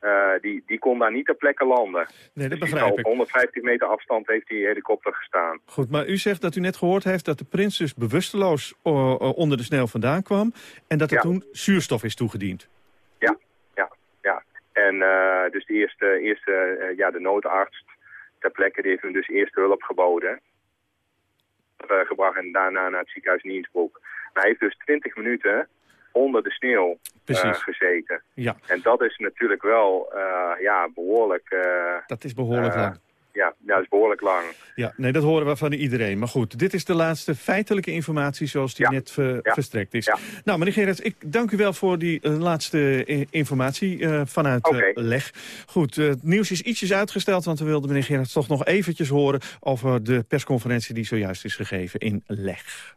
eh, die, die kon daar niet ter plekke landen. Nee, dat Dus begrijp ik. Op 150 meter afstand heeft die helikopter gestaan. Goed, maar u zegt dat u net gehoord heeft dat de prins dus bewusteloos eh, eh, onder de sneeuw vandaan kwam... en dat er Ja. toen zuurstof is toegediend. Ja, ja, ja. En dus de eerste, eerste ja, de noodarts ter plekke die heeft hem dus eerste hulp geboden. gebracht en daarna naar het ziekenhuis in Innsbruck. Maar hij heeft dus 20 minuten onder de sneeuw Precies. gezeten. Ja, En dat is natuurlijk wel eh, ja, behoorlijk, eh, dat is behoorlijk eh, lang. ja, ja, dat is behoorlijk lang. Ja, nee, dat horen we van iedereen. Maar goed, dit is de laatste feitelijke informatie zoals die Ja. net ver- Ja. verstrekt is. Ja. Nou, meneer Gerrits, ik dank u wel voor die laatste informatie vanuit. LEG. Goed, het nieuws is ietsjes uitgesteld, want we wilden meneer Gerrits toch nog eventjes horen over de persconferentie die zojuist is gegeven in LEG.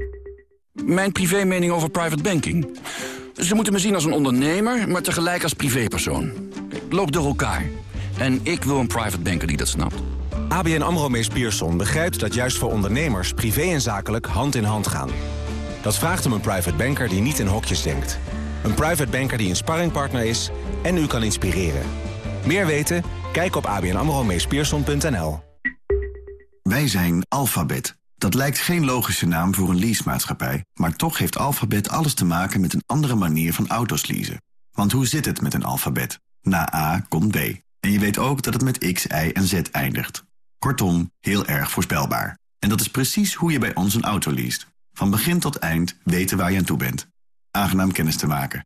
Mijn privé-mening over private banking. Ze moeten me zien als een ondernemer, maar tegelijk als privépersoon. Ik loop door elkaar. En ik wil een private banker die dat snapt. ABN AMRO Mees Pierson begrijpt dat juist voor ondernemers... privé en zakelijk hand in hand gaan. Dat vraagt om een private banker die niet in hokjes denkt. Een private banker die een sparringpartner is en u kan inspireren. Meer weten? Kijk op abnamromeespierson.nl. Wij zijn Alphabet. Dat lijkt geen logische naam voor een leasemaatschappij... maar toch heeft Alphabet alles te maken met een andere manier van auto's leasen. Want hoe zit het met een alfabet? Na A komt B. En je weet ook dat het met X, Y en Z eindigt. Kortom, heel erg voorspelbaar. En dat is precies hoe je bij ons een auto leest. Van begin tot eind weten waar je aan toe bent. Aangenaam kennis te maken.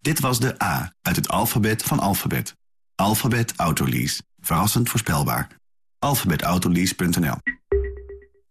Dit was de A uit het alfabet van Alphabet. Alphabet Autolease. Verrassend voorspelbaar. alphabetautolease.nl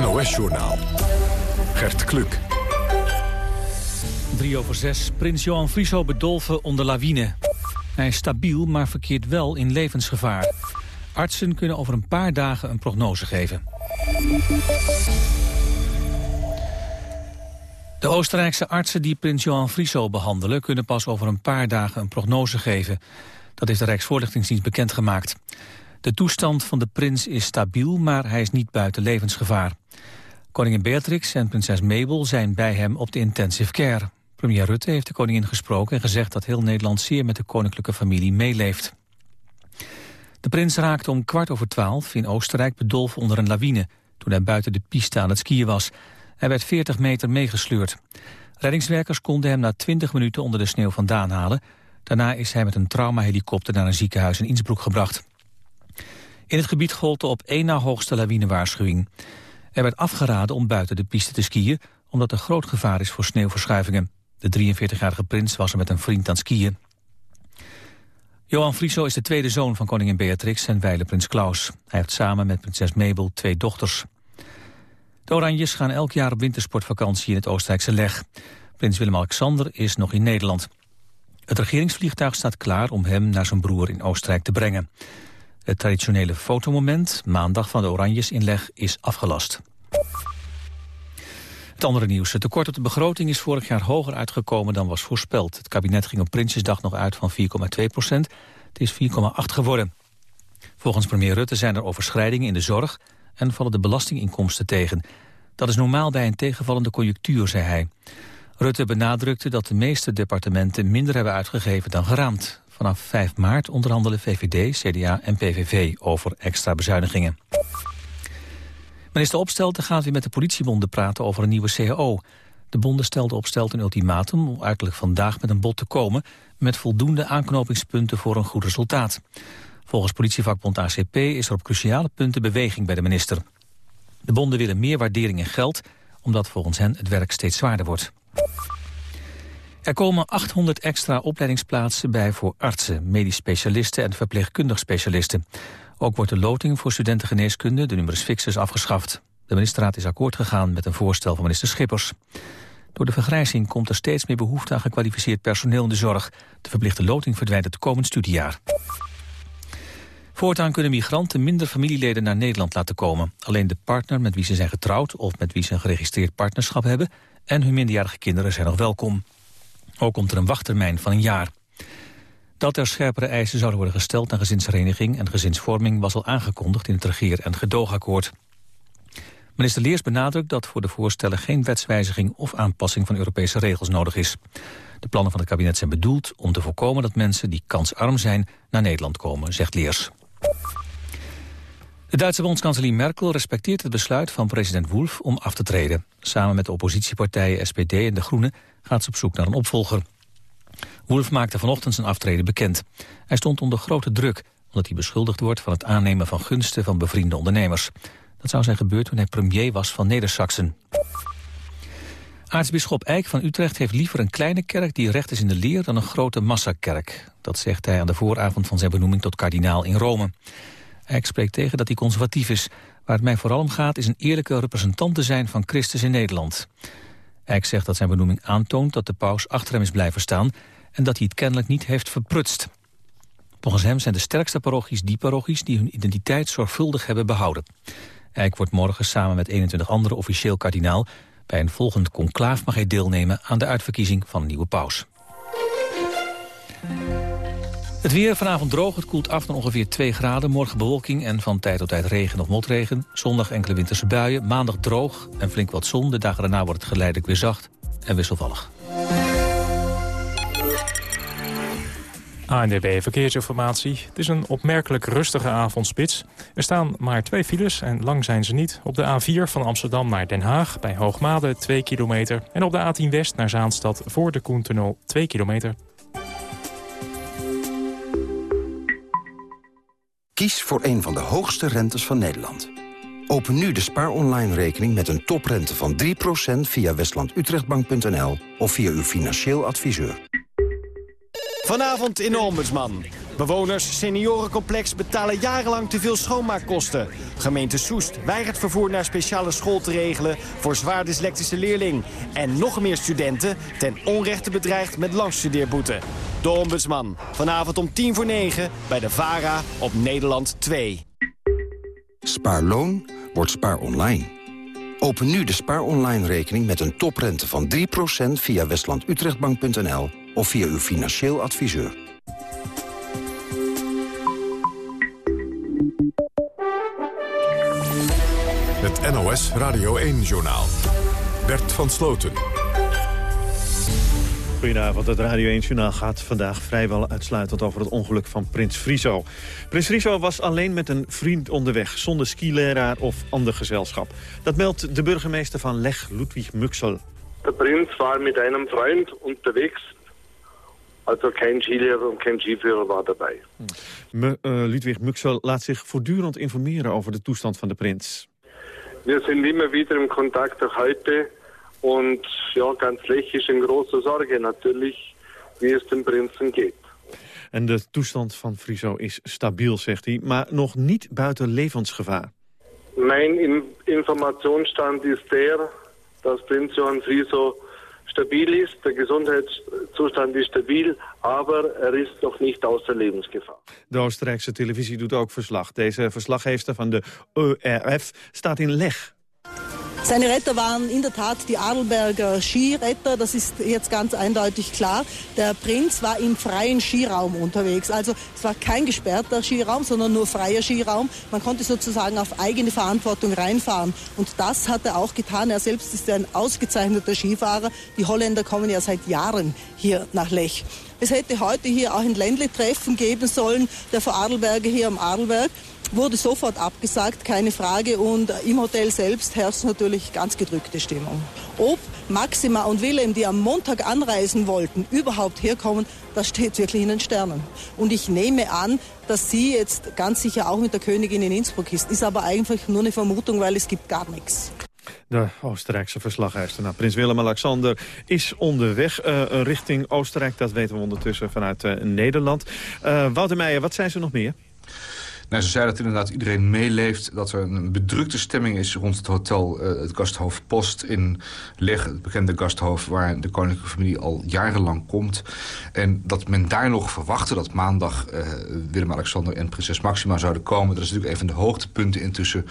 NOS-journaal. Gert Kluk. 3 over 6. Prins Johan Frieso bedolven onder lawine. Hij is stabiel, maar verkeert wel in levensgevaar. Artsen kunnen over een paar dagen een prognose geven. De Oostenrijkse artsen die prins Johan Frieso behandelen... kunnen pas over een paar dagen een prognose geven. Dat heeft de Rijksvoorlichtingsdienst bekendgemaakt. De toestand van de prins is stabiel, maar hij is niet buiten levensgevaar. Koningin Beatrix en prinses Mabel zijn bij hem op de intensive care. Premier Rutte heeft de koningin gesproken en gezegd dat heel Nederland zeer met de koninklijke familie meeleeft. De prins raakte om kwart over twaalf in Oostenrijk bedolven onder een lawine... toen hij buiten de piste aan het skiën was. Hij werd 40 meter meegesleurd. Reddingswerkers konden hem na 20 minuten onder de sneeuw vandaan halen. Daarna is hij met een traumahelikopter naar een ziekenhuis in Innsbruck gebracht. In het gebied gold de op één na hoogste lawinewaarschuwing. Er werd afgeraden om buiten de piste te skiën... omdat er groot gevaar is voor sneeuwverschuivingen. De 43-jarige prins was er met een vriend aan skiën. Johan Frieso is de tweede zoon van koningin Beatrix en wijle prins Klaus. Hij heeft samen met prinses Mabel twee dochters. De Oranjes gaan elk jaar op wintersportvakantie in het Oostenrijkse Leg. Prins Willem-Alexander is nog in Nederland. Het regeringsvliegtuig staat klaar om hem naar zijn broer in Oostenrijk te brengen. Het traditionele fotomoment, maandag van de Oranjes in Leg, is afgelast. Het andere nieuws. Het tekort op de begroting is vorig jaar hoger uitgekomen dan was voorspeld. Het kabinet ging op Prinsjesdag nog uit van 4,2 procent. Het is 4,8 geworden. Volgens premier Rutte zijn er overschrijdingen in de zorg... en vallen de belastinginkomsten tegen. Dat is normaal bij een tegenvallende conjunctuur, zei hij. Rutte benadrukte dat de meeste departementen minder hebben uitgegeven dan geraamd. Vanaf 5 maart onderhandelen VVD, CDA en PVV over extra bezuinigingen. Minister Opstelten gaat weer met de politiebonden praten over een nieuwe CAO. De bonden stelden op stelt een ultimatum om uiterlijk vandaag met een bod te komen... met voldoende aanknopingspunten voor een goed resultaat. Volgens politievakbond ACP is er op cruciale punten beweging bij de minister. De bonden willen meer waardering in geld, omdat volgens hen het werk steeds zwaarder wordt. Er komen 800 extra opleidingsplaatsen bij voor artsen, medisch specialisten en verpleegkundig specialisten. Ook wordt de loting voor studentengeneeskunde, de numerus fixus, afgeschaft. De ministerraad is akkoord gegaan met een voorstel van minister Schippers. Door de vergrijzing komt er steeds meer behoefte aan gekwalificeerd personeel in de zorg. De verplichte loting verdwijnt het komend studiejaar. Voortaan kunnen migranten minder familieleden naar Nederland laten komen. Alleen de partner met wie ze zijn getrouwd of met wie ze een geregistreerd partnerschap hebben... en hun minderjarige kinderen zijn nog welkom. Ook komt er een wachttermijn van een jaar. Dat er scherpere eisen zouden worden gesteld aan gezinshereniging en gezinsvorming was al aangekondigd in het regeer- en gedoogakkoord. Minister Leers benadrukt dat voor de voorstellen geen wetswijziging of aanpassing van Europese regels nodig is. De plannen van het kabinet zijn bedoeld om te voorkomen dat mensen die kansarm zijn naar Nederland komen, zegt Leers. De Duitse bondskanselier Merkel respecteert het besluit van president Wolf om af te treden. Samen met de oppositiepartijen SPD en De Groenen gaat ze op zoek naar een opvolger. Wolf maakte vanochtend zijn aftreden bekend. Hij stond onder grote druk omdat hij beschuldigd wordt van het aannemen van gunsten van bevriende ondernemers. Dat zou zijn gebeurd toen hij premier was van Neder-Saxen. Aartsbisschop Eijk van Utrecht heeft liever een kleine kerk die recht is in de leer dan een grote massakerk. Dat zegt hij aan de vooravond van zijn benoeming tot kardinaal in Rome. Eijk spreekt tegen dat hij conservatief is. Waar het mij vooral om gaat is een eerlijke representant te zijn van Christus in Nederland. Eijk zegt dat zijn benoeming aantoont dat de paus achter hem is blijven staan... en dat hij het kennelijk niet heeft verprutst. Volgens hem zijn de sterkste parochies die parochies... die hun identiteit zorgvuldig hebben behouden. Eijk wordt morgen samen met 21 andere officieel kardinaal... bij een volgend conclaaf mag hij deelnemen aan de uitverkiezing van een nieuwe paus. Het weer vanavond droog, het koelt af naar ongeveer 2 graden. Morgen bewolking en van tijd tot tijd regen of motregen. Zondag enkele winterse buien, maandag droog en flink wat zon. De dagen daarna wordt het geleidelijk weer zacht en wisselvallig. ANDB Verkeersinformatie. Het is een opmerkelijk rustige avondspits. Er staan maar twee files en lang zijn ze niet. Op de A4 van Amsterdam naar Den Haag bij Hoogmade 2 kilometer. En op de A10 West naar Zaanstad voor de Koentunnel 2 kilometer. Kies voor een van de hoogste rentes van Nederland. Open nu de Spaar Online rekening met een toprente van 3% via westlandutrechtbank.nl of via uw financieel adviseur. Vanavond in de Ombudsman. Bewoners seniorencomplex betalen jarenlang te veel schoonmaakkosten. Gemeente Soest weigert vervoer naar speciale school te regelen voor zwaar dyslectische leerling. En nog meer studenten ten onrechte bedreigd met langstudeerboete. De Ombudsman. Vanavond om tien voor negen bij de VARA op Nederland 2. Spaarloon wordt spaar online. Open nu de spaar online rekening met een toprente van 3% via westlandutrechtbank.nl of via uw financieel adviseur. Het NOS Radio 1-journaal. Bert van Sloten. Goedenavond, het Radio 1-journaal gaat vandaag vrijwel uitsluitend over het ongeluk van Prins Friso. Prins Friso was alleen met een vriend onderweg, zonder skileraar of ander gezelschap. Dat meldt de burgemeester van Leg, Ludwig Muxel. De prins was met een vriend onderwegs also geen skilehrer en geen skiführer was daarbij. Me, uh, Ludwig Muxel laat zich voortdurend informeren over de toestand van de prins. We zijn immer wieder in contact, ook heute. Und ja, ganz lächerlich in große Sorge natürlich, wie es dem Prinzen geht. En de toestand van Friso is stabiel, zegt hij, maar nog niet buiten levensgevaar. Mijn in informationsstand is der, dat Prins Johann Friso stabil ist, der Gesundheitszustand ist stabil, aber er ist nog niet außer levensgevaar. De Oostenrijkse televisie doet ook verslag. Deze verslaggever van de ORF staat in leg. Seine Retter waren in der Tat die Adelberger Skiretter, das ist jetzt ganz eindeutig klar. Der Prinz war im freien Skiraum unterwegs, also es war kein gesperrter Skiraum, sondern nur freier Skiraum. Man konnte sozusagen auf eigene Verantwortung reinfahren und das hat er auch getan. Er selbst ist ein ausgezeichneter Skifahrer. Die Holländer kommen ja seit Jahren hier nach Lech. Es hätte heute hier auch ein Ländle-Treffen geben sollen, der vor Adelberger hier am Adelberg wurde sofort abgesagt, keine Frage. Und im Hotel selbst herrscht natürlich ganz gedrückte Stimmung. Ob Maxima und Willem, die am Montag anreisen wollten, überhaupt herkommen, das steht wirklich in den Sternen. Und ich nehme an, dass sie jetzt ganz sicher auch mit der Königin in Innsbruck ist. Ist aber eigentlich nur eine Vermutung, weil es gibt gar nichts. De Oostenrijkse verslaggever. Nou, prins Willem-Alexander is onderweg uh, richting Oostenrijk. Dat weten we ondertussen vanuit uh, Nederland. Uh, Wouter Meijer, wat zijn ze nog meer? Nou, ze zei dat inderdaad iedereen meeleeft. Dat er een bedrukte stemming is rond het hotel uh, het Gasthof Post in Leg. Het bekende gasthof waar de koninklijke familie al jarenlang komt. En dat men daar nog verwachtte dat maandag uh, Willem-Alexander en prinses Maxima zouden komen. Dat is natuurlijk een van de hoogtepunten intussen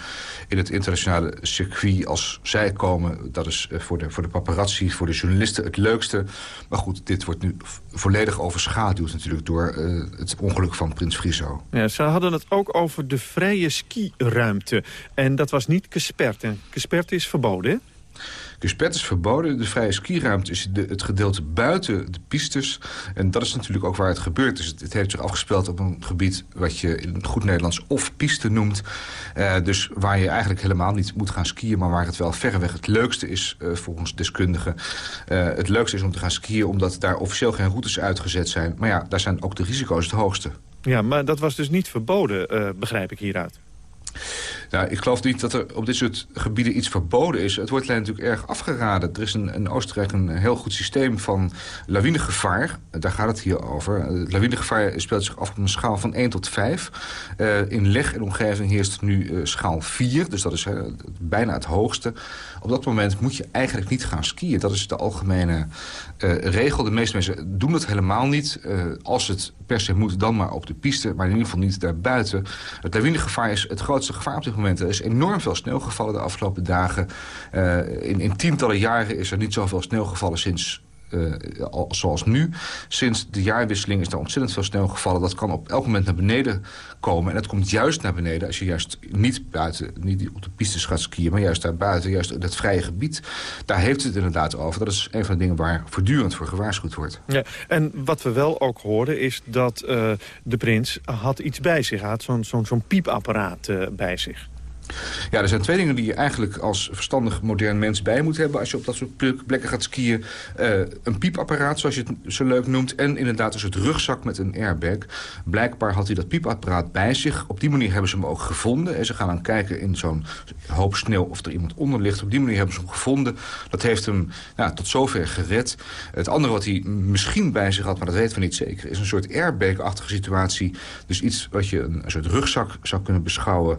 in het internationale circuit. Als zij komen, dat is uh, voor, de, voor de paparazzi, voor de journalisten het leukste. Maar goed, dit wordt nu volledig overschaduwd natuurlijk door het ongeluk van prins Friso. Ja, ze hadden het ook over de vrije skiruimte. En dat was niet Kespert. En Kespert is verboden, hè? Is verboden. De vrije skiruimte is het gedeelte buiten de pistes. En dat is natuurlijk ook waar het gebeurt. Dus het, heeft zich afgespeeld op een gebied wat je in goed Nederlands of piste noemt. Uh, dus waar je eigenlijk helemaal niet moet gaan skiën... maar waar het wel verreweg het leukste is uh, volgens deskundigen. Uh, het leukste is om te gaan skiën omdat daar officieel geen routes uitgezet zijn. Maar ja, daar zijn ook de risico's het hoogste. Ja, maar dat was dus niet verboden, uh, begrijp ik hieruit. Nou, ik geloof niet dat er op dit soort gebieden iets verboden is. Het wordt natuurlijk erg afgeraden. Er is in, in Oostenrijk een heel goed systeem van lawinegevaar. Daar gaat het hier over. Het lawinegevaar speelt zich af op een schaal van 1 tot 5. Uh, in leg en omgeving heerst nu uh, schaal 4. Dus dat is bijna het hoogste. Op dat moment moet je eigenlijk niet gaan skiën. Dat is de algemene regel. De meeste mensen doen dat helemaal niet. als het per se moet, dan maar op de piste. Maar in ieder geval niet daarbuiten. Het lawinegevaar is het grootste gevaar op dit. Er is enorm veel sneeuw gevallen de afgelopen dagen. Uh, in, in tientallen jaren is er niet zoveel sneeuw gevallen sinds uh, zoals nu. Sinds de jaarwisseling is er ontzettend veel sneeuw gevallen. Dat kan op elk moment naar beneden komen. En dat komt juist naar beneden als je juist niet buiten, niet op de pistes gaat skiën... maar juist daar buiten, juist in het vrije gebied. Daar heeft het inderdaad over. Dat is een van de dingen waar voortdurend voor gewaarschuwd wordt. Ja, en wat we wel ook hoorden is dat uh, de prins had iets bij zich. had zo'n piepapparaat uh, bij zich. Ja, er zijn twee dingen die je eigenlijk als verstandig modern mens bij moet hebben... als je op dat soort plekken gaat skiën. Uh, een piepapparaat, zoals je het zo leuk noemt... en inderdaad dus het rugzak met een airbag. Blijkbaar had hij dat piepapparaat bij zich. Op die manier hebben ze hem ook gevonden. En ze gaan dan kijken in zo'n hoop sneeuw of er iemand onder ligt. Op die manier hebben ze hem gevonden. Dat heeft hem tot zover gered. Het andere wat hij misschien bij zich had, maar dat weten we niet zeker... is een soort airbag-achtige situatie. Dus iets wat je een, een soort rugzak zou kunnen beschouwen...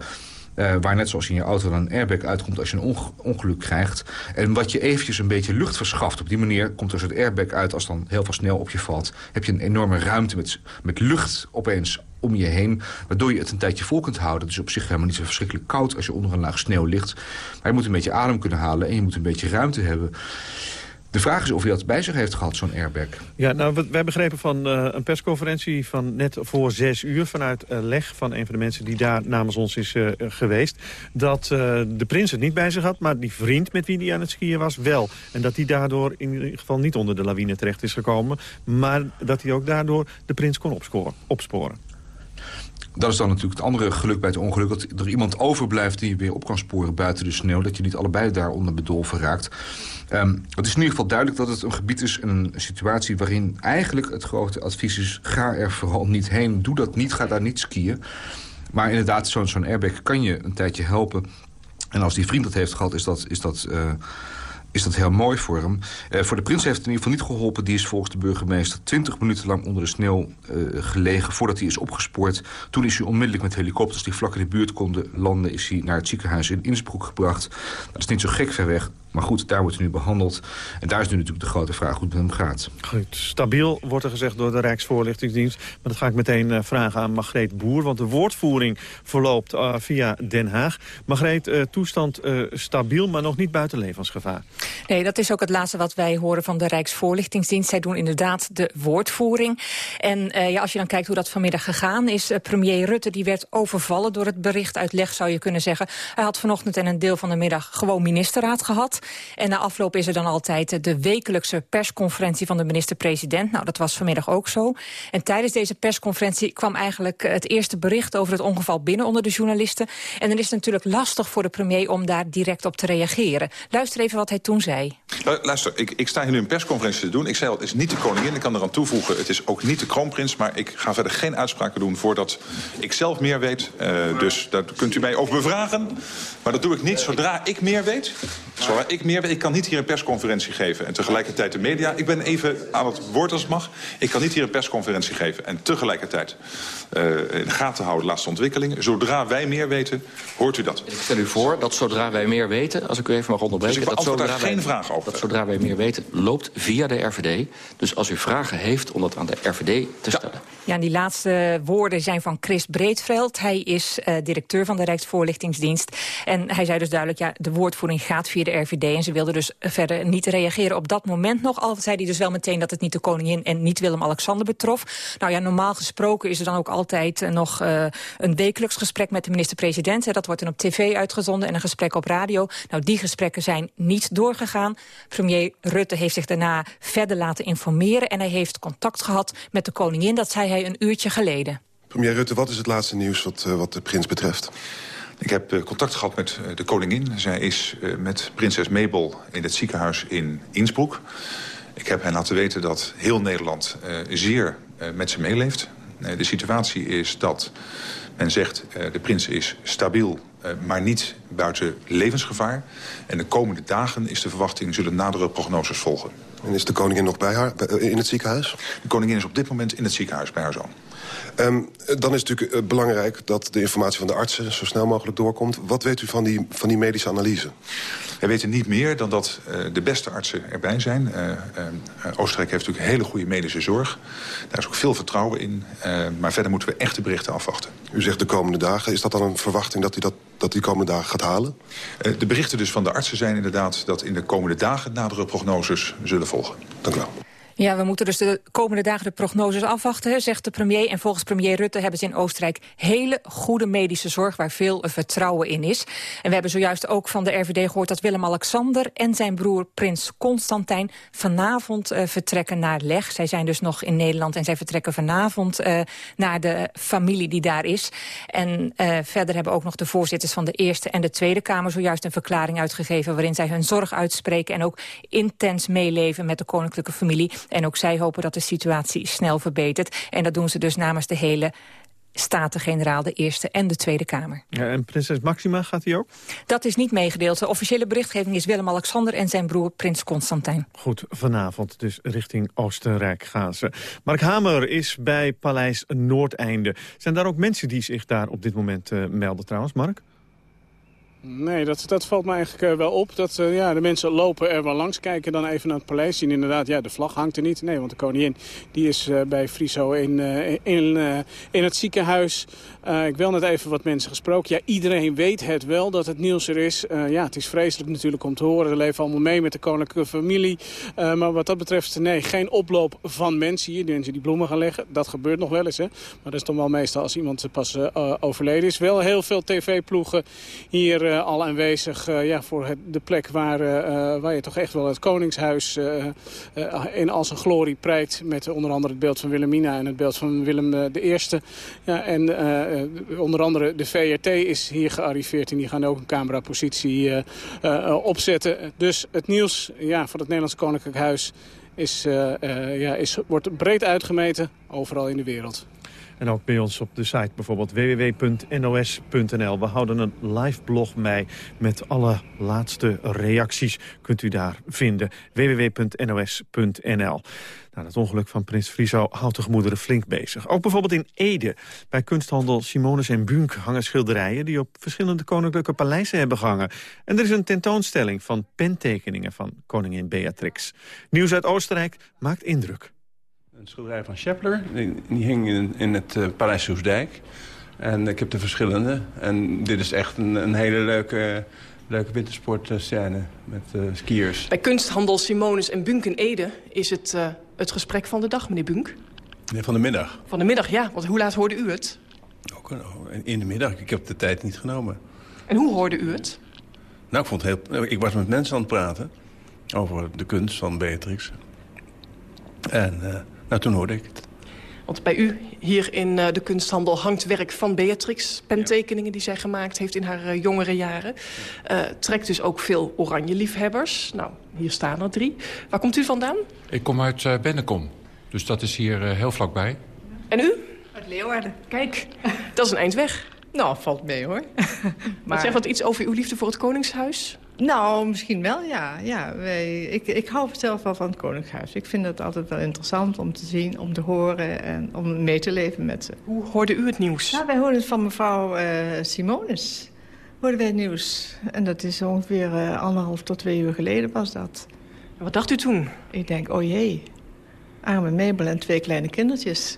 Uh, waar net zoals in je auto dan een airbag uitkomt als je een onge ongeluk krijgt. En wat je eventjes een beetje lucht verschaft. Op die manier komt er zo'n airbag uit als dan heel veel sneeuw op je valt. Heb je een enorme ruimte met, met lucht opeens om je heen. Waardoor je het een tijdje vol kunt houden. Het is op zich helemaal niet zo verschrikkelijk koud als je onder een laag sneeuw ligt. Maar je moet een beetje adem kunnen halen en je moet een beetje ruimte hebben. De vraag is of hij dat bij zich heeft gehad, zo'n airbag. Ja, nou, wij begrepen van uh, een persconferentie van net voor zes uur... vanuit uh, Leg, van een van de mensen die daar namens ons is uh, geweest... dat de prins het niet bij zich had, maar die vriend met wie hij aan het skiën was wel. En dat hij daardoor in ieder geval niet onder de lawine terecht is gekomen... maar dat hij ook daardoor de prins kon opsporen. Dat is dan natuurlijk het andere geluk bij het ongeluk. Dat er iemand overblijft die je weer op kan sporen buiten de sneeuw. Dat je niet allebei daaronder bedolven raakt. Um, het is in ieder geval duidelijk dat het een gebied is... en een situatie waarin eigenlijk het grote advies is... ga er vooral niet heen, doe dat niet, ga daar niet skiën. Maar inderdaad, zo'n airbag kan je een tijdje helpen. En als die vriend dat heeft gehad, is dat... Is dat uh, is dat heel mooi voor hem. Uh, voor de prins heeft het in ieder geval niet geholpen. Die is volgens de burgemeester 20 minuten lang onder de sneeuw uh, gelegen... voordat hij is opgespoord. Toen is hij onmiddellijk met helikopters die vlak in de buurt konden landen... is hij naar het ziekenhuis in Innsbruck gebracht. Dat is niet zo gek ver weg. Maar goed, daar wordt hij nu behandeld. En daar is nu natuurlijk de grote vraag hoe het met hem gaat. Goed, stabiel wordt er gezegd door de Rijksvoorlichtingsdienst. Maar dat ga ik meteen uh, vragen aan Margreet Boer. Want de woordvoering verloopt uh, via Den Haag. Margreet, uh, toestand stabiel, maar nog niet buiten levensgevaar. Nee, dat is ook het laatste wat wij horen van de Rijksvoorlichtingsdienst. Zij doen inderdaad de woordvoering. En ja, als je dan kijkt hoe dat vanmiddag gegaan is... premier Rutte die werd overvallen door het bericht uit leg, zou je kunnen zeggen. Hij had vanochtend en een deel van de middag gewoon ministerraad gehad. En na afloop is er dan altijd de wekelijkse persconferentie van de minister-president. Nou, dat was vanmiddag ook zo. En tijdens deze persconferentie kwam eigenlijk het eerste bericht over het ongeval binnen onder de journalisten. En dan is het natuurlijk lastig voor de premier om daar direct op te reageren. Luister even wat hij toen zei. Luister, ik, ik sta hier nu een persconferentie te doen. Ik zei al, het is niet de koningin, ik kan eraan toevoegen... het is ook niet de kroonprins, maar ik ga verder geen uitspraken doen... voordat ik zelf meer weet. Uh, dus daar kunt u mij over bevragen. Maar dat doe ik niet zodra ik meer weet. Ik meer weet, ik kan niet hier een persconferentie geven... en tegelijkertijd de media... ik ben even aan het woord als het mag. Ik kan niet hier een persconferentie geven en tegelijkertijd... Uh, in de gaten houden laatste ontwikkelingen. Zodra wij meer weten, hoort u dat. Ik stel u voor dat zodra wij meer weten, als ik u even mag onderbreken... Dus ik dat zodra daar geen wij, vraag over. Dat zodra wij meer weten, loopt via de RVD. Dus als u vragen heeft, om dat aan de RVD te stellen. Ja, en die laatste woorden zijn van Chris Breedveld. Hij is uh, directeur van de Rijksvoorlichtingsdienst. En hij zei dus duidelijk, ja, de woordvoering gaat via de RVD... en ze wilden dus verder niet reageren op dat moment nog. Al zei hij dus wel meteen dat het niet de koningin en niet Willem-Alexander betrof. Nou ja, normaal gesproken is er dan ook altijd uh, nog uh, een wekelijks gesprek met de minister-president. Dat wordt dan op tv uitgezonden en een gesprek op radio. Nou, die gesprekken zijn niet doorgegaan. Premier Rutte heeft zich daarna verder laten informeren... en hij heeft contact gehad met de koningin. Dat zei hij een uurtje geleden. Premier Rutte, wat is het laatste nieuws wat, uh, wat de prins betreft? Ik heb uh, contact gehad met uh, de koningin. Zij is uh, met prinses Mabel in het ziekenhuis in Innsbruck. Ik heb hen laten weten dat heel Nederland zeer met ze meeleeft. de situatie is dat men zegt de prins is stabiel, maar niet buiten levensgevaar. En de komende dagen is de verwachting zullen nadere prognoses volgen. En is de koningin nog bij haar in het ziekenhuis? De koningin is op dit moment in het ziekenhuis bij haar zoon. Um, dan is het natuurlijk uh, belangrijk dat de informatie van de artsen zo snel mogelijk doorkomt. Wat weet u van die, van die medische analyse? Wij weten niet meer dan dat uh, de beste artsen erbij zijn. Uh, Oostenrijk heeft natuurlijk hele goede medische zorg. Daar is ook veel vertrouwen in. maar verder moeten we echte berichten afwachten. U zegt de komende dagen. Is dat dan een verwachting dat u dat, dat die komende dagen gaat halen? de berichten dus van de artsen zijn inderdaad dat in de komende dagen nadere prognoses zullen volgen. Dank u wel. Ja, we moeten dus de komende dagen de prognoses afwachten, zegt de premier. En volgens premier Rutte hebben ze in Oostenrijk hele goede medische zorg... waar veel vertrouwen in is. En we hebben zojuist ook van de RVD gehoord dat Willem-Alexander... en zijn broer Prins Constantijn vanavond uh, vertrekken naar Leg. Zij zijn dus nog in Nederland en zij vertrekken vanavond... Uh, naar de familie die daar is. En uh, verder hebben ook nog de voorzitters van de Eerste en de Tweede Kamer... zojuist een verklaring uitgegeven waarin zij hun zorg uitspreken... en ook intens meeleven met de koninklijke familie... En ook zij hopen dat de situatie snel verbetert. En dat doen ze dus namens de hele Staten-Generaal, de Eerste en de Tweede Kamer. Ja, en prinses Maxima gaat hij ook? Dat is niet meegedeeld. De officiële berichtgeving is Willem-Alexander en zijn broer Prins Constantijn. Goed, vanavond dus richting Oostenrijk gaan ze. Mark Hamer is bij Paleis Noordeinde. Zijn daar ook mensen die zich daar op dit moment uh, melden trouwens, Mark? Nee, dat, dat valt me eigenlijk uh, wel op. Dat, uh, ja, de mensen lopen er wel langs, kijken dan even naar het paleis. Zien inderdaad, ja, de vlag hangt er niet. Nee, want de koningin die is uh, bij Friso in, in, in het ziekenhuis. ik wil net even wat mensen gesproken. Ja, iedereen weet het wel dat het nieuws er is. ja, het is vreselijk natuurlijk om te horen. We leven allemaal mee met de koninklijke familie. maar wat dat betreft, nee, geen oploop van mensen hier. Die mensen die bloemen gaan leggen. Dat gebeurt nog wel eens, hè. Maar dat is dan wel meestal als iemand pas overleden is. Wel heel veel tv-ploegen hier al aanwezig uh, ja, voor het, de plek waar, uh, waar je toch echt wel het Koningshuis in al zijn glorie prijkt. Met onder andere het beeld van Wilhelmina en het beeld van Willem I. Ja, en onder andere de VRT is hier gearriveerd en die gaan ook een camerapositie opzetten. Dus het nieuws ja, van het Nederlandse Koninklijk Huis is, ja, is, wordt breed uitgemeten overal in de wereld. En ook bij ons op de site bijvoorbeeld www.nos.nl. We houden een live blog mee met alle laatste reacties. Kunt u daar vinden. www.nos.nl. Nou, het ongeluk van Prins Friso houdt de gemoederen flink bezig. Ook bijvoorbeeld in Ede. Bij kunsthandel Simonis en Bunk hangen schilderijen... die op verschillende koninklijke paleizen hebben gehangen. En er is een tentoonstelling van pentekeningen van koningin Beatrix. Nieuws uit Oostenrijk maakt indruk. Een schilderij van Schepler. Die, die hing in, in het uh, Paleis Soesdijk. En ik heb de verschillende. En dit is echt een, een hele leuke, leuke wintersportscène met uh, skiers. Bij kunsthandel Simonis en Bunk in Ede is het uh, het gesprek van de dag, meneer Bunk. Nee, van de middag. Van de middag, ja. Want hoe laat hoorde u het? Ook in de middag. Ik heb de tijd niet genomen. En hoe hoorde u het? Nou, ik, vond het heel, ik was met mensen aan het praten over de kunst van Beatrix. En uh, nou, toen hoorde ik het. Want bij u hier in uh, de kunsthandel hangt werk van Beatrix. Pentekeningen die zij gemaakt heeft in haar uh, jongere jaren. trekt dus ook veel oranje liefhebbers. Nou, hier staan er drie. Waar komt u vandaan? Ik kom uit Bennekom. Dus dat is hier heel vlakbij. En u? Uit Leeuwarden. Kijk, dat is een eind weg. Nou, valt mee hoor. maar zegt dat iets over uw liefde voor het Koningshuis? Nou, misschien wel, ja. ja wij, ik, ik hou zelf wel van het Koningshuis. Ik vind het altijd wel interessant om te zien, om te horen en om mee te leven met ze. Hoe hoorde u het nieuws? Nou, wij hoorden het van mevrouw uh, Simonis. Hoorden wij het nieuws. En dat is ongeveer uh, anderhalf tot twee uur geleden was dat. En wat dacht u toen? Ik denk, oh jee, arme Mabel en twee kleine kindertjes.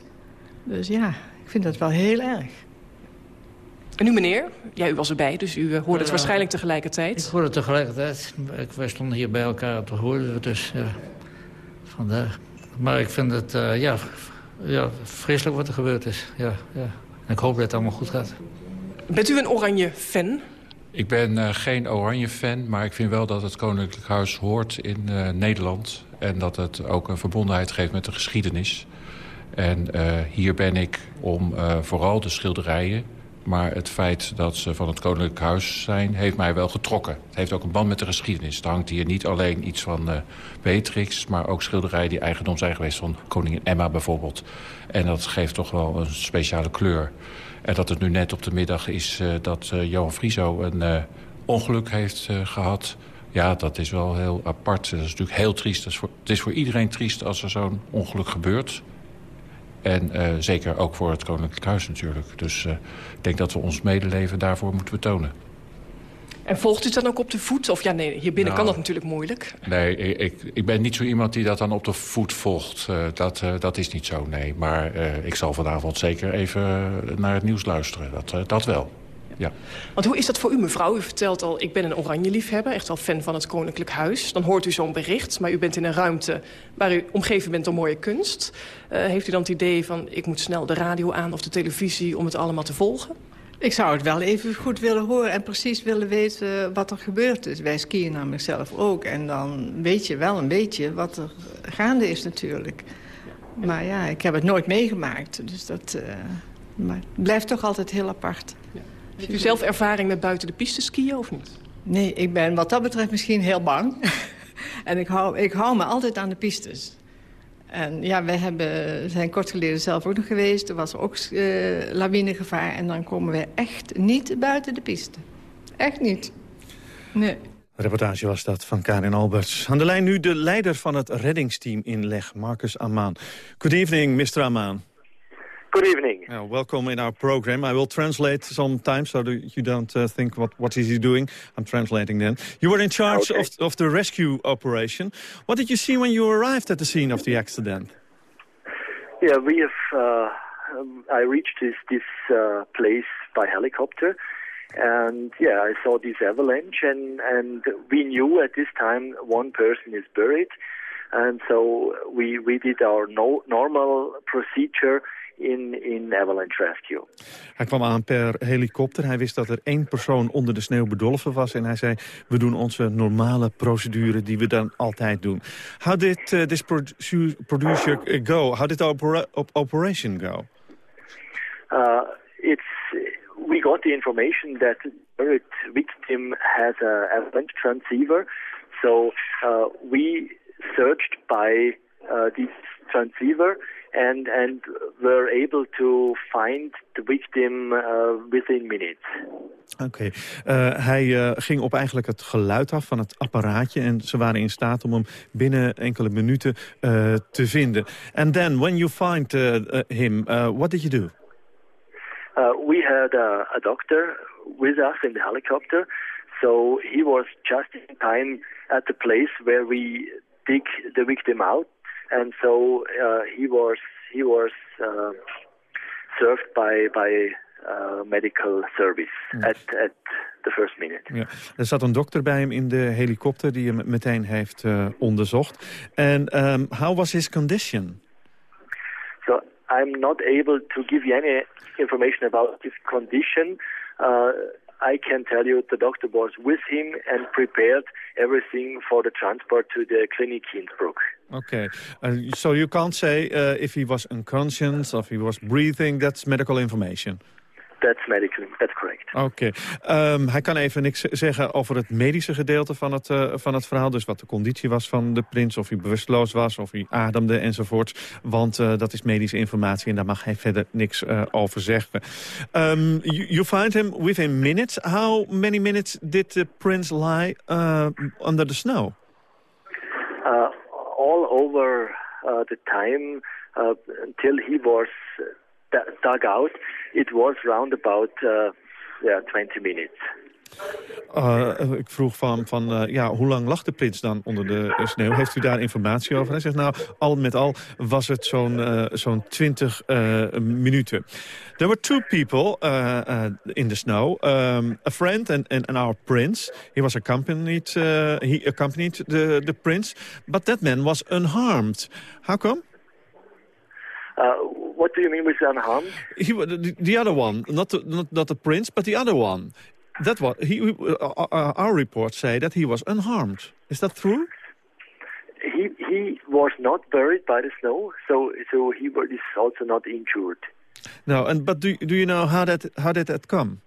Dus ja, ik vind dat wel heel erg. En u meneer? Ja, u was erbij, dus u hoorde het waarschijnlijk tegelijkertijd. Ik hoorde het tegelijkertijd. Wij stonden hier bij elkaar te horen, dus ja, vandaar. Maar ik vind het uh, ja, ja, vreselijk wat er gebeurd is. Ja, ja. En ik hoop dat het allemaal goed gaat. Bent u een oranje fan? Ik ben uh, geen oranje fan, maar ik vind wel dat het Koninklijk Huis hoort in uh, Nederland. En dat het ook een verbondenheid geeft met de geschiedenis. En hier ben ik om vooral de schilderijen maar het feit dat ze van het Koninklijk Huis zijn, heeft mij wel getrokken. Het heeft ook een band met de geschiedenis. Er hangt hier niet alleen iets van uh, Beatrix... maar ook schilderijen die eigendom zijn geweest van koningin Emma bijvoorbeeld. En dat geeft toch wel een speciale kleur. En dat het nu net op de middag is uh, dat uh, Johan Frieso een ongeluk heeft gehad... Ja, dat is wel heel apart. Dat is natuurlijk heel triest. het is voor iedereen triest als er zo'n ongeluk gebeurt. En uh, zeker ook voor het Koninklijk Huis natuurlijk. Dus uh, ik denk dat we ons medeleven daarvoor moeten betonen. En volgt u het dan ook op de voet? Of ja, nee, hier binnen nou, kan dat natuurlijk moeilijk. Nee, ik, ik ben niet zo iemand die dat dan op de voet volgt. Uh, dat, dat is niet zo, nee. Maar ik zal vanavond zeker even naar het nieuws luisteren. Dat, dat wel. Ja. Want hoe is dat voor u, mevrouw? U vertelt al, ik ben een oranje liefhebber, echt wel fan van het Koninklijk Huis. Dan hoort u zo'n bericht, maar u bent in een ruimte waar u omgeven bent door mooie kunst. Uh, heeft u dan het idee van, ik moet snel de radio aan of de televisie om het allemaal te volgen? Ik zou het wel even goed willen horen en precies willen weten wat er gebeurd is. Wij skiën namelijk zelf ook. En dan weet je wel een beetje wat er gaande is natuurlijk. Maar ja, ik heb het nooit meegemaakt. Dus dat uh, maar het blijft toch altijd heel apart. Ja. Heeft u zelf ervaring met buiten de piste skiën of niet? Nee, ik ben wat dat betreft misschien heel bang. en ik hou, ik hou me altijd aan de pistes. En ja, we hebben, zijn kort geleden zelf ook nog geweest. Er was ook uh, lawinegevaar. En dan komen we echt niet buiten de piste. Echt niet. Nee. reportage was dat van Karin Alberts. Aan de lijn nu de leider van het reddingsteam in Leg, Marcus Amaan. Good evening, Mr. Amaan. Good evening. Uh, welcome in our program. I will translate sometimes so that you don't uh, think what, what is he doing. I'm translating then. You were in charge okay. of, of the rescue operation. What did you see when you arrived at the scene of the accident? Yeah, we have. Uh, um, I reached this this uh, place by helicopter, and yeah, I saw this avalanche, and and we knew at this time one person is buried, and so we we did our no, normal procedure in, in avalanche rescue. Hij kwam aan per helikopter. Hij wist dat er één persoon onder de sneeuw bedolven was. En hij zei, we doen onze normale procedure die we dan altijd doen. How did uh, this producer go? How did the opera operation go? Uh, it's, we got the information that the victim has a avalanche transceiver. So uh, we searched by uh, this transceiver and and were able to find the victim uh, within minutes. Oké, okay. uh, hij uh, ging op eigenlijk het geluid af van het apparaatje en ze waren in staat om hem binnen enkele minuten uh, te vinden. And then when you find uh, uh, him, what did you do? we had a, a doctor with us in the helicopter, so he was just in time at the place where we dig the victim out and so uh, he was he was uh, served by by uh, medical service at at the first minute. Ja. Er zat een dokter bij hem in de helikopter die hem meteen heeft onderzocht. En um, how was his condition? So I'm not able to give you any information about his condition. I can tell you the doctor was with him and prepared everything for the transport to the clinic in Innsbruck. Okay, uh, so you can't say uh, if he was unconscious, or if he was breathing, that's medical information? That's medical, that's correct. Oké. Um, hij kan even niks zeggen over het medische gedeelte van het, uh, van het verhaal. Dus wat de conditie was van de prins, of hij bewusteloos was, of hij ademde enzovoort. Want uh, dat is medische informatie en daar mag hij verder niks uh, over zeggen. Um, you, you, find him within minutes. How many minutes did the prince lie under the snow? all over the time until he was dug out, it was round about uh, yeah, 20 minutes. Uh, ik vroeg van, van uh, ja, hoe lang lag de prins dan onder de sneeuw? Heeft u daar informatie over? Hij zegt, nou, al met al was het zo'n uh, zo'n 20 minuten. There were two people in the snow. Um, a friend and, and, and, our prince. He was accompanied, he accompanied the, the prince. But that man was unharmed. How come? Uh, what do you mean with unharmed? He, the, the other one, not the, not, not the prince, but the other one. That was he. Uh, uh, our reports say that he was unharmed. Is that true? He he was not buried by the snow, so so he was also not injured. No, and but do do you know how that how did that come?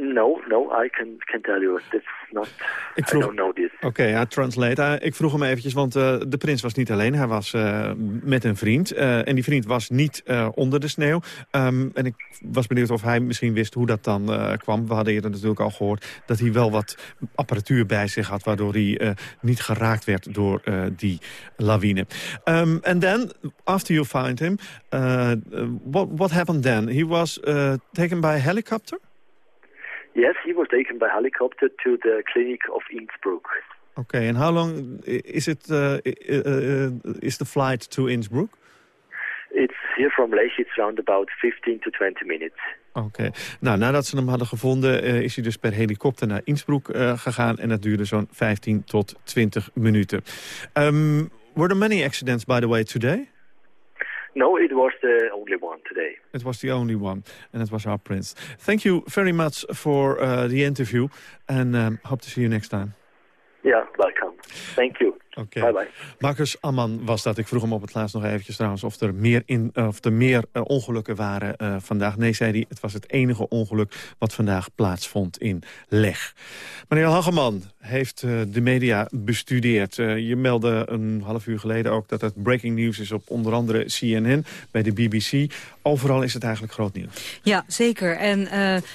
No, no, I can, can tell you. It's not, ik vroeg, I don't know this. Oké, okay, ja, translate. Uh, ik vroeg hem eventjes, want uh, de prins was niet alleen. Hij was uh, met een vriend. en die vriend was niet onder de sneeuw. Um, en ik was benieuwd of hij misschien wist hoe dat dan kwam. We hadden eerder natuurlijk al gehoord dat hij wel wat apparatuur bij zich had... waardoor hij niet geraakt werd door die lawine. Um, and then, after you find him, what, what happened then? He was taken by helicopter? Yes, he was taken by helicopter to the clinic of Innsbruck. Okay, and how long is it? Uh, is the flight to Innsbruck? It's here from Lech. It's around about 15 to 20 minutes. Oké. Okay. Nou, nadat ze hem hadden gevonden, uh, is hij dus per helikopter naar Innsbruck uh, gegaan. En dat duurde zo'n 15 tot 20 minuten. Um, were there many accidents, by the way, today? No, it was the only one today. It was the only one, and it was our prince. Thank you very much for uh, the interview, and um, hope to see you next time. Yeah, welcome. Thank you. Okay. Bye bye. Marcus Amman was dat. Ik vroeg hem op het laatst nog eventjes trouwens of er meer, in, of er meer uh, ongelukken waren uh, vandaag. Nee, zei hij, het was het enige ongeluk wat vandaag plaatsvond in Leg. Meneer Hageman heeft uh, de media bestudeerd. je meldde een half uur geleden ook dat het breaking news is op onder andere CNN, bij de BBC. Overal is het eigenlijk groot nieuws. Ja, zeker. En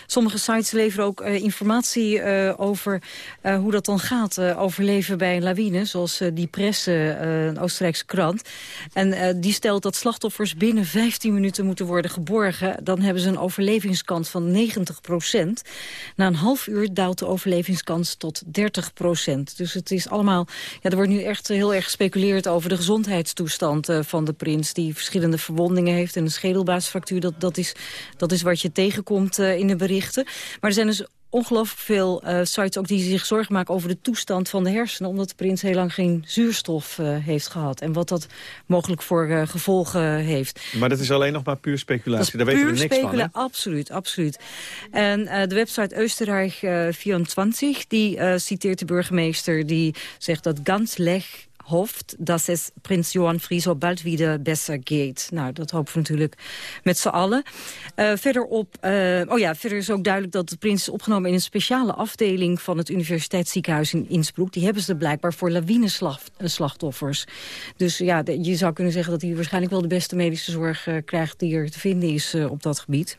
sommige sites leveren ook informatie over hoe dat dan gaat. overleven bij een lawine, zoals eh, die Presse, eh, een Oostenrijkse krant. En eh, die stelt dat slachtoffers binnen 15 minuten moeten worden geborgen. Dan hebben ze een overlevingskans van 90 procent. Na een half uur daalt de overlevingskans tot 30 procent. Dus het is allemaal... Ja, er wordt nu echt heel erg gespeculeerd over de gezondheidstoestand van de prins... die verschillende verwondingen heeft en een schedelbaasfractuur. Dat, dat, is, dat is wat je tegenkomt in de berichten. Maar er zijn dus ongelooflijk veel uh, sites ook die zich zorgen maken over de toestand van de hersenen. Omdat de prins heel lang geen zuurstof uh, heeft gehad. En wat dat mogelijk voor uh, gevolgen heeft. Maar dat is alleen nog maar puur speculatie. Daar weten we niks van. Hè? Absoluut, absoluut. En de website Oostenrijk 24, die citeert de burgemeester. Die zegt dat ganz leg dat es prins Johan Frieso bald wieder geht. Nou, dat hopen we natuurlijk met z'n allen. Uh, verder, op, uh, oh ja, verder is ook duidelijk dat de prins is opgenomen... in een speciale afdeling van het universiteitsziekenhuis in Innsbruck. Die hebben ze blijkbaar voor lawineslachtoffers. Dus ja, je zou kunnen zeggen dat hij waarschijnlijk wel de beste medische zorg krijgt... die er te vinden is op dat gebied.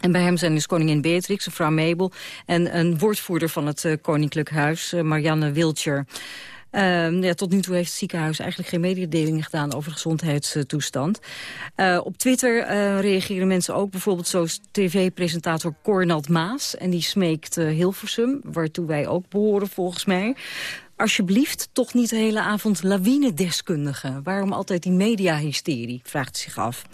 En bij hem zijn dus koningin Beatrix, mevrouw Mabel... en een woordvoerder van het Koninklijk Huis, Marianne Wiltjer. Uh, ja, tot nu toe heeft het ziekenhuis eigenlijk geen mededelingen gedaan over de gezondheidstoestand. Uh, op Twitter uh, reageren mensen ook, bijvoorbeeld zoals tv-presentator Cornald Maas. En die smeekt Hilversum, waartoe wij ook behoren volgens mij alsjeblieft toch niet de hele avond lawinedeskundige? Waarom altijd die mediahysterie, vraagt zich af.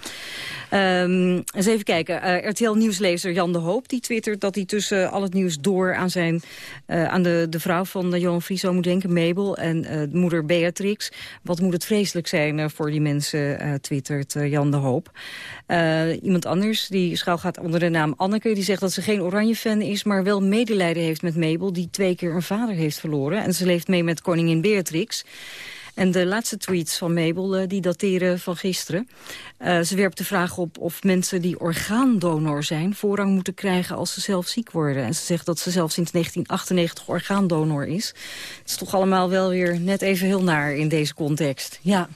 Um, eens even kijken. Uh, RTL Nieuwslezer Jan de Hoop die twittert dat hij tussen al het nieuws door aan, zijn, uh, aan de, de vrouw van Johan Frieso moet denken, Mabel, en moeder Beatrix. Wat moet het vreselijk zijn voor die mensen, twittert Jan de Hoop. iemand anders die schuil gaat onder de naam Anneke, die zegt dat ze geen Oranje-fan is, maar wel medelijden heeft met Mabel, die twee keer een vader heeft verloren. En ze leeft met koningin Beatrix. En de laatste tweets van Mabel, uh, die dateren van gisteren. Uh, ze werpt de vraag op of mensen die orgaandonor zijn... voorrang moeten krijgen als ze zelf ziek worden. En ze zegt dat ze zelf sinds 1998 orgaandonor is. Het is toch allemaal wel weer net even heel naar in deze context. Ja.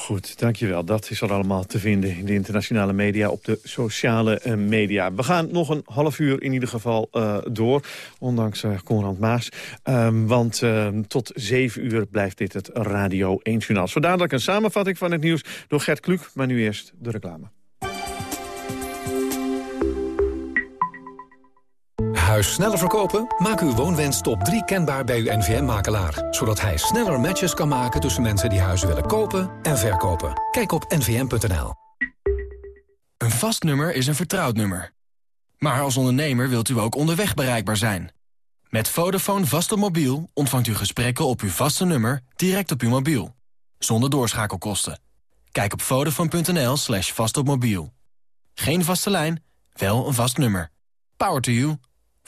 Goed, dankjewel. Dat is er allemaal te vinden in de internationale media, op de sociale uh, media. We gaan nog een half uur in ieder geval uh, door, ondanks uh, Conrad Maas. Um, want ehm, tot zeven uur blijft dit het Radio 1 Journaal. Zo dadelijk een samenvatting van het nieuws door Gert Kluk, maar nu eerst de reclame. Huis sneller verkopen? Maak uw woonwens top 3 kenbaar bij uw NVM-makelaar. Zodat hij sneller matches kan maken tussen mensen die huizen willen kopen en verkopen. Kijk op nvm.nl. Een vast nummer is een vertrouwd nummer. Maar als ondernemer wilt u ook onderweg bereikbaar zijn. Met Vodafone vast op mobiel ontvangt u gesprekken op uw vaste nummer direct op uw mobiel. Zonder doorschakelkosten. Kijk op vodafone.nl slash vastopmobiel. Geen vaste lijn, wel een vast nummer. Power to you.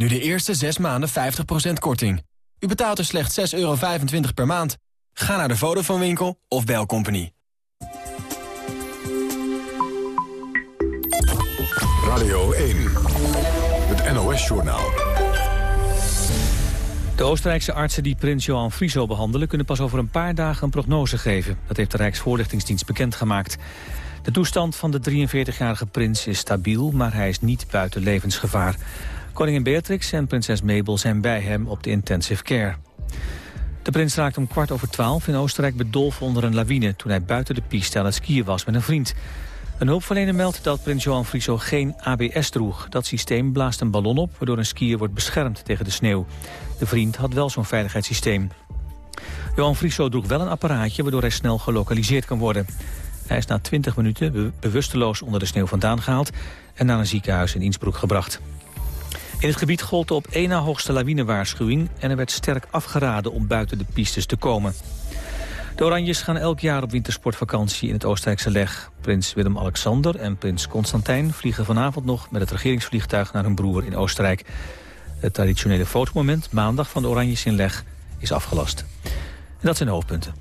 Nu de eerste 6 maanden 50% korting. U betaalt er slechts 6,25 euro per maand. Ga naar de Vodafone winkel of bel Company. Radio 1, het NOS-journaal. De Oostenrijkse artsen die prins Johan Frieso behandelen... kunnen pas over een paar dagen een prognose geven. Dat heeft de Rijksvoorlichtingsdienst bekendgemaakt. De toestand van de 43-jarige prins is stabiel... maar hij is niet buiten levensgevaar. Koningin Beatrix en prinses Mabel zijn bij hem op de intensive care. De prins raakte om kwart over twaalf in Oostenrijk bedolven onder een lawine... toen hij buiten de piste aan het skiën was met een vriend. Een hulpverlener meldt dat prins Johan Friso geen ABS droeg. Dat systeem blaast een ballon op, waardoor een skier wordt beschermd tegen de sneeuw. De vriend had wel zo'n veiligheidssysteem. Johan Friso droeg wel een apparaatje waardoor hij snel gelokaliseerd kan worden. Hij is na 20 minuten bewusteloos onder de sneeuw vandaan gehaald... en naar een ziekenhuis in Innsbruck gebracht. In het gebied gold de op één na hoogste lawinewaarschuwing... en er werd sterk afgeraden om buiten de pistes te komen. De Oranjes gaan elk jaar op wintersportvakantie in het Oostenrijkse Leg. Prins Willem-Alexander en prins Constantijn vliegen vanavond nog... met het regeringsvliegtuig naar hun broer in Oostenrijk. Het traditionele fotomoment, maandag van de Oranjes in Leg, is afgelast. En dat zijn de hoofdpunten.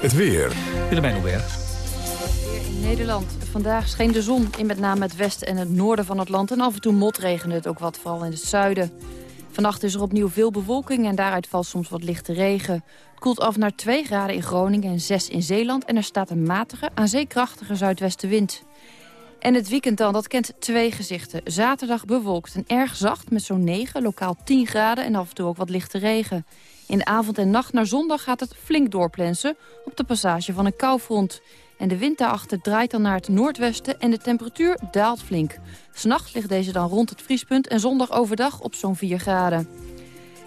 Het weer. Willemijn Hubert. Nederland. Vandaag scheen de zon in met name het westen en het noorden van het land. En af en toe motregende het ook wat, vooral in het zuiden. Vannacht is er opnieuw veel bewolking en daaruit valt soms wat lichte regen. Het koelt af naar 2 graden in Groningen en 6 in Zeeland. En er staat een matige, aan zeekrachtige zuidwestenwind. En het weekend dan, dat kent twee gezichten. Zaterdag bewolkt en erg zacht met zo'n 9, lokaal 10 graden en af en toe ook wat lichte regen. In de avond en nacht naar zondag gaat het flink doorplensen op de passage van een koufront. En de wind daarachter draait dan naar het noordwesten en de temperatuur daalt flink. S'nachts ligt deze dan rond het vriespunt en zondag overdag op zo'n 4 graden.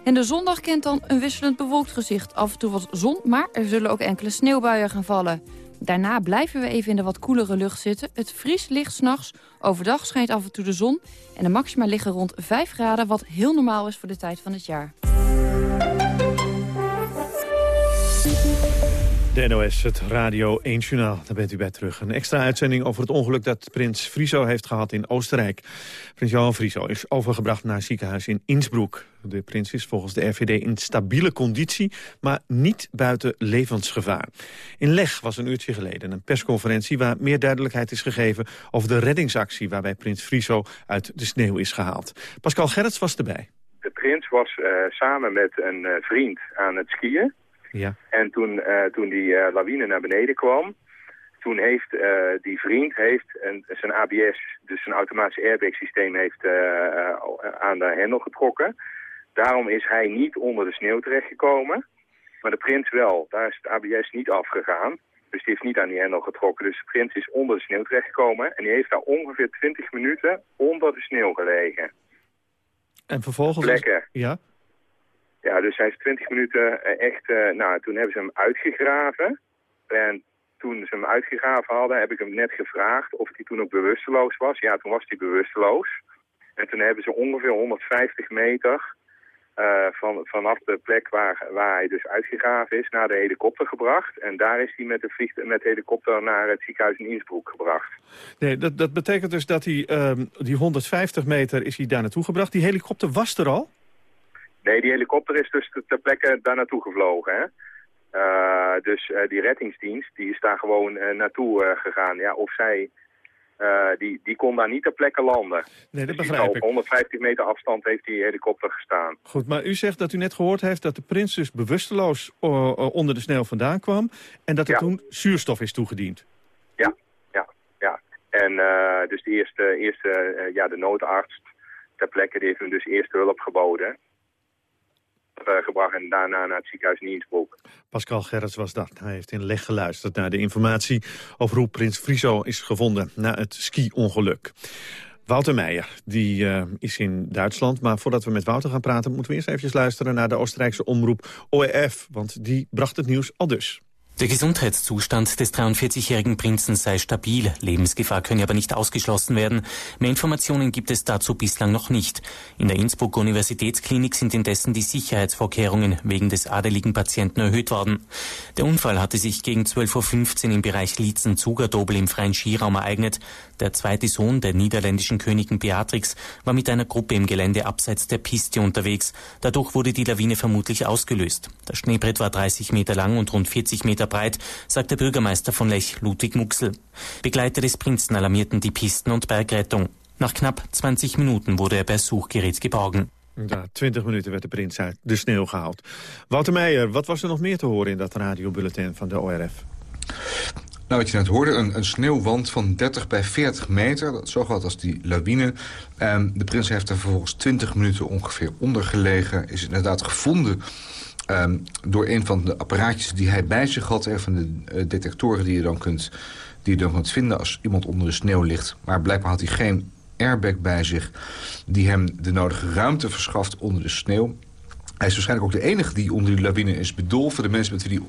En de zondag kent dan een wisselend bewolkt gezicht. Af en toe wat zon, maar er zullen ook enkele sneeuwbuien gaan vallen. Daarna blijven we even in de wat koelere lucht zitten. Het vries ligt s'nachts. Overdag schijnt af en toe de zon. En de maxima liggen rond 5 graden, wat heel normaal is voor de tijd van het jaar. De het Radio 1 Journaal, daar bent u bij terug. Een extra uitzending over het ongeluk dat prins Friso heeft gehad in Oostenrijk. Prins Johan Friso is overgebracht naar een ziekenhuis in Innsbruck. De prins is volgens de RVD in stabiele conditie, maar niet buiten levensgevaar. In Leg was een uurtje geleden een persconferentie waar meer duidelijkheid is gegeven over de reddingsactie waarbij prins Friso uit de sneeuw is gehaald. Pascal Gerrits was erbij. Het prins was samen met een vriend aan het skiën. Ja. En toen, toen die lawine naar beneden kwam, toen heeft die vriend heeft een, zijn ABS, dus zijn automatisch airbag systeem, heeft aan de hendel getrokken. Daarom is hij niet onder de sneeuw terechtgekomen. Maar de prins wel. Daar is het ABS niet afgegaan. Dus die heeft niet aan die hendel getrokken. Dus de prins is onder de sneeuw terechtgekomen. En die heeft daar ongeveer 20 minuten onder de sneeuw gelegen. En vervolgens... Plekken. Ja? Ja, dus hij is 20 minuten eh, echt... Uh, nou, toen hebben ze hem uitgegraven. En toen ze hem uitgegraven hadden, heb ik hem net gevraagd of hij toen ook bewusteloos was. Ja, toen was hij bewusteloos. En toen hebben ze ongeveer 150 meter uh, van, vanaf de plek waar, waar hij dus uitgegraven is naar de helikopter gebracht. En daar is hij met de, vlieg, met de helikopter naar het ziekenhuis in Innsbruck gebracht. Nee, dat, dat betekent dus dat hij um, die 150 meter is hij daar naartoe gebracht. Die helikopter was er al? Nee, die helikopter is dus ter plekke daar naartoe gevlogen. Hè? Uh, dus uh, die reddingsdienst die is daar gewoon naartoe gegaan. Ja, of zij die, die kon daar niet ter plekke landen. Nee, dat dus begrijp op ik. 150 meter afstand heeft die helikopter gestaan. Goed, maar u zegt dat u net gehoord heeft dat de prins dus bewusteloos onder de sneeuw vandaan kwam... en dat er Ja. toen zuurstof is toegediend. Ja, ja, ja. En dus de eerste, eerste ja, de noodarts ter plekke die heeft hem dus eerste hulp geboden. Gebracht en daarna naar het ziekenhuis in Innsbruck. Pascal Gerrits was dat. Hij heeft in leg geluisterd naar de informatie over hoe prins Friso is gevonden na het ski-ongeluk. Wouter Meijer, die uh, is in Duitsland. Maar voordat we met Wouter gaan praten... moeten we eerst even luisteren naar de Oostenrijkse omroep ORF. Want die bracht het nieuws al dus. Der Gesundheitszustand des 43-jährigen Prinzen sei stabil. Lebensgefahr könne aber nicht ausgeschlossen werden. Mehr Informationen gibt es dazu bislang noch nicht. In der Innsbrucker Universitätsklinik sind indessen die Sicherheitsvorkehrungen wegen des adeligen Patienten erhöht worden. Der Unfall hatte sich gegen 12.15 Uhr im Bereich Lietzen-Zugerdobel im freien Skiraum ereignet. Der zweite Sohn der niederländischen Königin Beatrix war mit einer Gruppe im Gelände abseits der Piste unterwegs. Dadurch wurde die Lawine vermutlich ausgelöst. Das Schneebrett war 30 Meter lang und rund 40 Meter breit, sagt der Bürgermeister von Lech, Ludwig Muxel. Begleiter des Prinzen alarmierten die Pisten- und Bergrettung. Nach knapp 20 Minuten wurde er per Suchgerät geborgen. Ja, 20 minuten werd de prins uit de sneeuw gehaald. Wouter Meijer, wat was er nog meer te horen in dat radiobulletin van de ORF? Nou, wat je net hoorde, een, een sneeuwwand van 30 bij 40 meter. Dat is zo groot als die lawine. En de prins heeft er vervolgens 20 minuten ongeveer onder gelegen. Is inderdaad gevonden um, door een van de apparaatjes die hij bij zich had. Een van de uh, detectoren die je, dan kunt, die je dan kunt vinden als iemand onder de sneeuw ligt. Maar blijkbaar had hij geen airbag bij zich die hem de nodige ruimte verschaft onder de sneeuw. Hij is waarschijnlijk ook de enige die onder die lawine is bedolven. De mensen met wie hij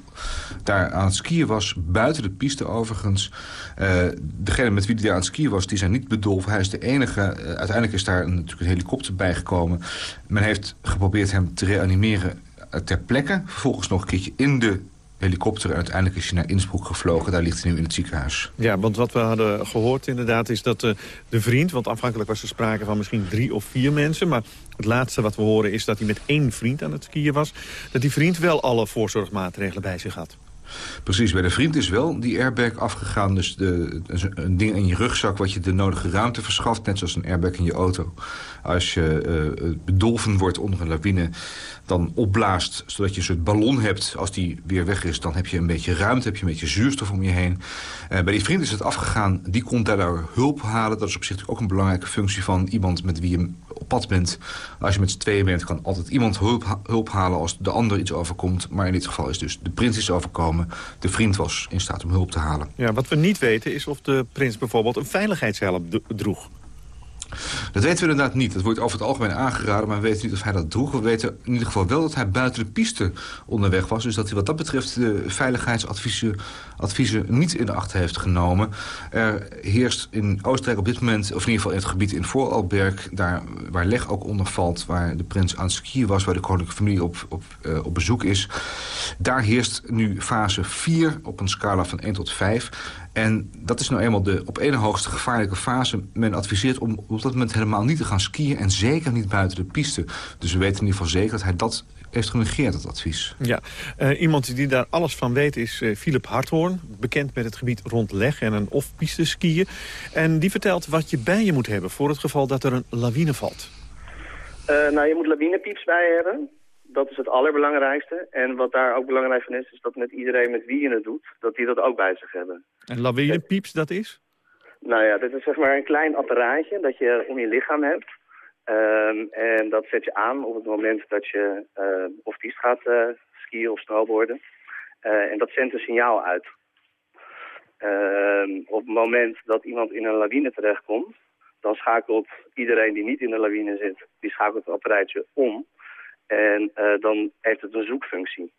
daar aan het skiën was, buiten de piste overigens. Uh, degene met wie hij daar aan het skiën was, die zijn niet bedolven. Hij is de enige. Uh, uiteindelijk is daar een, natuurlijk een helikopter bijgekomen. Men heeft geprobeerd hem te reanimeren ter plekke. Vervolgens nog een keertje in de helikopter. En uiteindelijk is hij naar Innsbruck gevlogen. Daar ligt hij nu in het ziekenhuis. Ja, want wat we hadden gehoord inderdaad is dat uh, de vriend... want afhankelijk was er sprake van misschien drie of vier mensen... maar het laatste wat we horen is dat hij met één vriend aan het skiën was... dat die vriend wel alle voorzorgsmaatregelen bij zich had. Precies, bij de vriend is wel die airbag afgegaan. Dus de, een ding in je rugzak wat je de nodige ruimte verschaft. Net zoals een airbag in je auto. Als je uh, bedolven wordt onder een lawine, dan opblaast... zodat je een soort ballon hebt. Als die weer weg is, dan heb je een beetje ruimte, heb je een beetje zuurstof om je heen. Uh, bij die vriend is het afgegaan, die kon daardoor hulp halen. Dat is op zich ook een belangrijke functie van iemand met wie je op pad bent. Als je met z'n tweeën bent, kan altijd iemand hulp, hulp halen als de ander iets overkomt. Maar in dit geval is dus de prins is overkomen. De vriend was in staat om hulp te halen. Ja, wat we niet weten is of de prins bijvoorbeeld een veiligheidshelm droeg. Dat weten we inderdaad niet. Dat wordt over het algemeen aangeraden, maar we weten niet of hij dat droeg. We weten in ieder geval wel dat hij buiten de piste onderweg was. Dus dat hij wat dat betreft de veiligheidsadviezen adviezen niet in acht heeft genomen. Er heerst in Oostenrijk op dit moment, of in ieder geval in het gebied in Vooralberg... daar waar Leg ook onder valt, waar de prins aan het skiën was... waar de koninklijke familie op, op, uh, op bezoek is. Daar heerst nu fase 4 op een scala van 1 tot 5... En dat is nou eenmaal de op ene hoogste gevaarlijke fase. Men adviseert om op dat moment helemaal niet te gaan skiën... en zeker niet buiten de piste. Dus we weten in ieder geval zeker dat hij dat heeft genegeerd, dat advies. Ja, uh, iemand die daar alles van weet is uh, Philip Harthoorn. Bekend met het gebied rond Leg en een off-piste skiën. En die vertelt wat je bij je moet hebben voor het geval dat er een lawine valt. Uh, nou, je moet lawinepieps bij hebben. Dat is het allerbelangrijkste. En wat daar ook belangrijk van is, is dat met iedereen met wie je het doet, dat die dat ook bij zich hebben. En lawinepieps, dat is? Nou ja, dit is zeg maar een klein apparaatje dat je om je lichaam hebt. Um, en dat zet je aan op het moment dat je uh, of piest gaat uh, skiën of snowboarden. Uh, en dat zendt een signaal uit. Uh, op het moment dat iemand in een lawine terechtkomt, dan schakelt iedereen die niet in de lawine zit, die schakelt het apparaatje om. En uh, dan heeft het een zoekfunctie.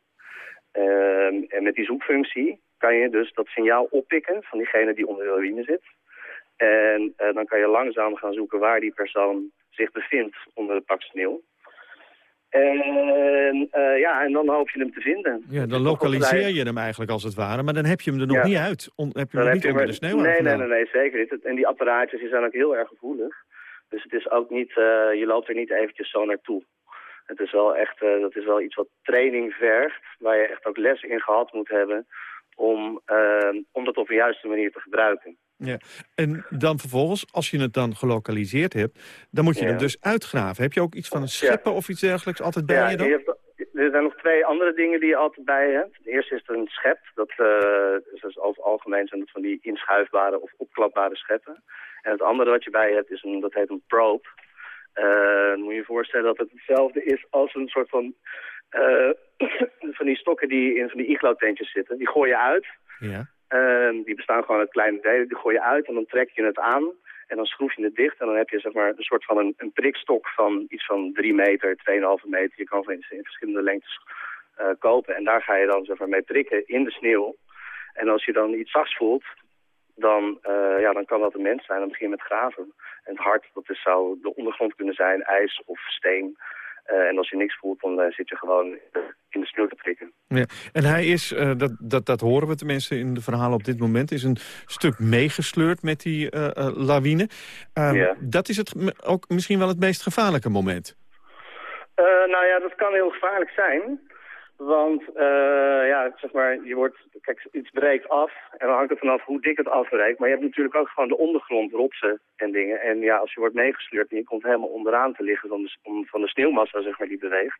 Uh, en met die zoekfunctie kan je dus dat signaal oppikken van diegene die onder de lawine zit. En uh, dan kan je langzaam gaan zoeken waar die persoon zich bevindt onder het pak sneeuw. En uh, ja, en dan hoop je hem te vinden. Ja, dan lokaliseer je hem eigenlijk als het ware, maar dan heb je hem er nog ja. niet uit. On, heb je hem niet onder de sneeuw nee, nee, nee, nee, zeker niet. En die apparaatjes die zijn ook heel erg gevoelig. Dus het is ook niet, uh, je loopt er niet eventjes zo naartoe. Het is wel echt, uh, dat is wel iets wat training vergt, waar je echt ook les in gehad moet hebben om, uh, om dat op de juiste manier te gebruiken. Ja. En dan vervolgens, als je het dan gelokaliseerd hebt, dan moet je ja. hem dus uitgraven. Heb je ook iets van een scheppen ja. of iets dergelijks altijd bij ja, je dan? Je hebt, er zijn nog twee andere dingen die je altijd bij hebt. De eerste is er een schep. Dat, uh, dus over het algemeen zijn dat van die inschuifbare of opklapbare scheppen. En het andere wat je bij hebt, is een, dat heet een probe. Uh, moet je je voorstellen dat het hetzelfde is als een soort van... Uh, van die stokken die in van die iglo-tentjes zitten. Die gooi je uit. Ja. Uh, die bestaan gewoon uit kleine delen. Die gooi je uit en dan trek je het aan. En dan schroef je het dicht. En dan heb je zeg maar, een soort van een, een prikstok van iets van 3 meter, 2,5 meter. Je kan van in, verschillende lengtes kopen. En daar ga je dan zeg maar, mee prikken in de sneeuw. En als je dan iets zachts voelt, dan, uh, ja, dan kan dat een mens zijn. Dan begin je met graven. En het hart, dat is, zou de ondergrond kunnen zijn, ijs of steen. Uh, en als je niks voelt, dan uh, zit je gewoon in de sneeuw te prikken. Ja. En hij is, dat, dat, dat horen we tenminste in de verhalen op dit moment... is een stuk meegesleurd met die lawine. ja. Dat is het ook misschien wel het meest gevaarlijke moment. nou ja, dat kan heel gevaarlijk zijn. Want uh, ja, zeg maar, je wordt, kijk, iets breekt af en dan hangt het vanaf hoe dik het afbreekt. Maar je hebt natuurlijk ook gewoon de ondergrond, rotsen en dingen. En ja, als je wordt meegesleurd en je komt helemaal onderaan te liggen van de, van de sneeuwmassa, zeg maar, die beweegt.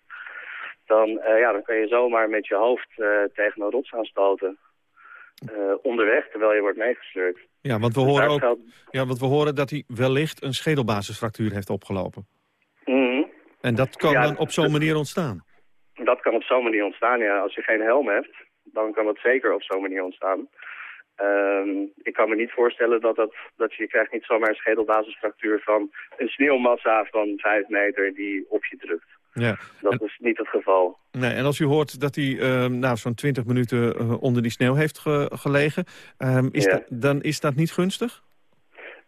Dan, uh, ja, dan kan je zomaar met je hoofd uh, tegen een rots aanstoten. Onderweg, terwijl je wordt meegesleurd. Ja, want we, dus horen ook, geldt... ja, want we horen dat hij wellicht een schedelbasisfractuur heeft opgelopen. Mm -hmm. En dat kan ja, dan op zo'n manier ontstaan? Dat kan op zo'n manier ontstaan, ja. Als je geen helm hebt, dan kan dat zeker op zo'n manier ontstaan. Um, ik kan me niet voorstellen dat, dat, dat je, je krijgt niet zomaar een schedelbasisfractuur van een sneeuwmassa van 5 meter die op je drukt. Ja. Dat en, is niet het geval. Nee, en als u hoort dat hij uh, nou, zo'n 20 minuten uh, onder die sneeuw heeft ge gelegen, um, is ja. dan is dat niet gunstig?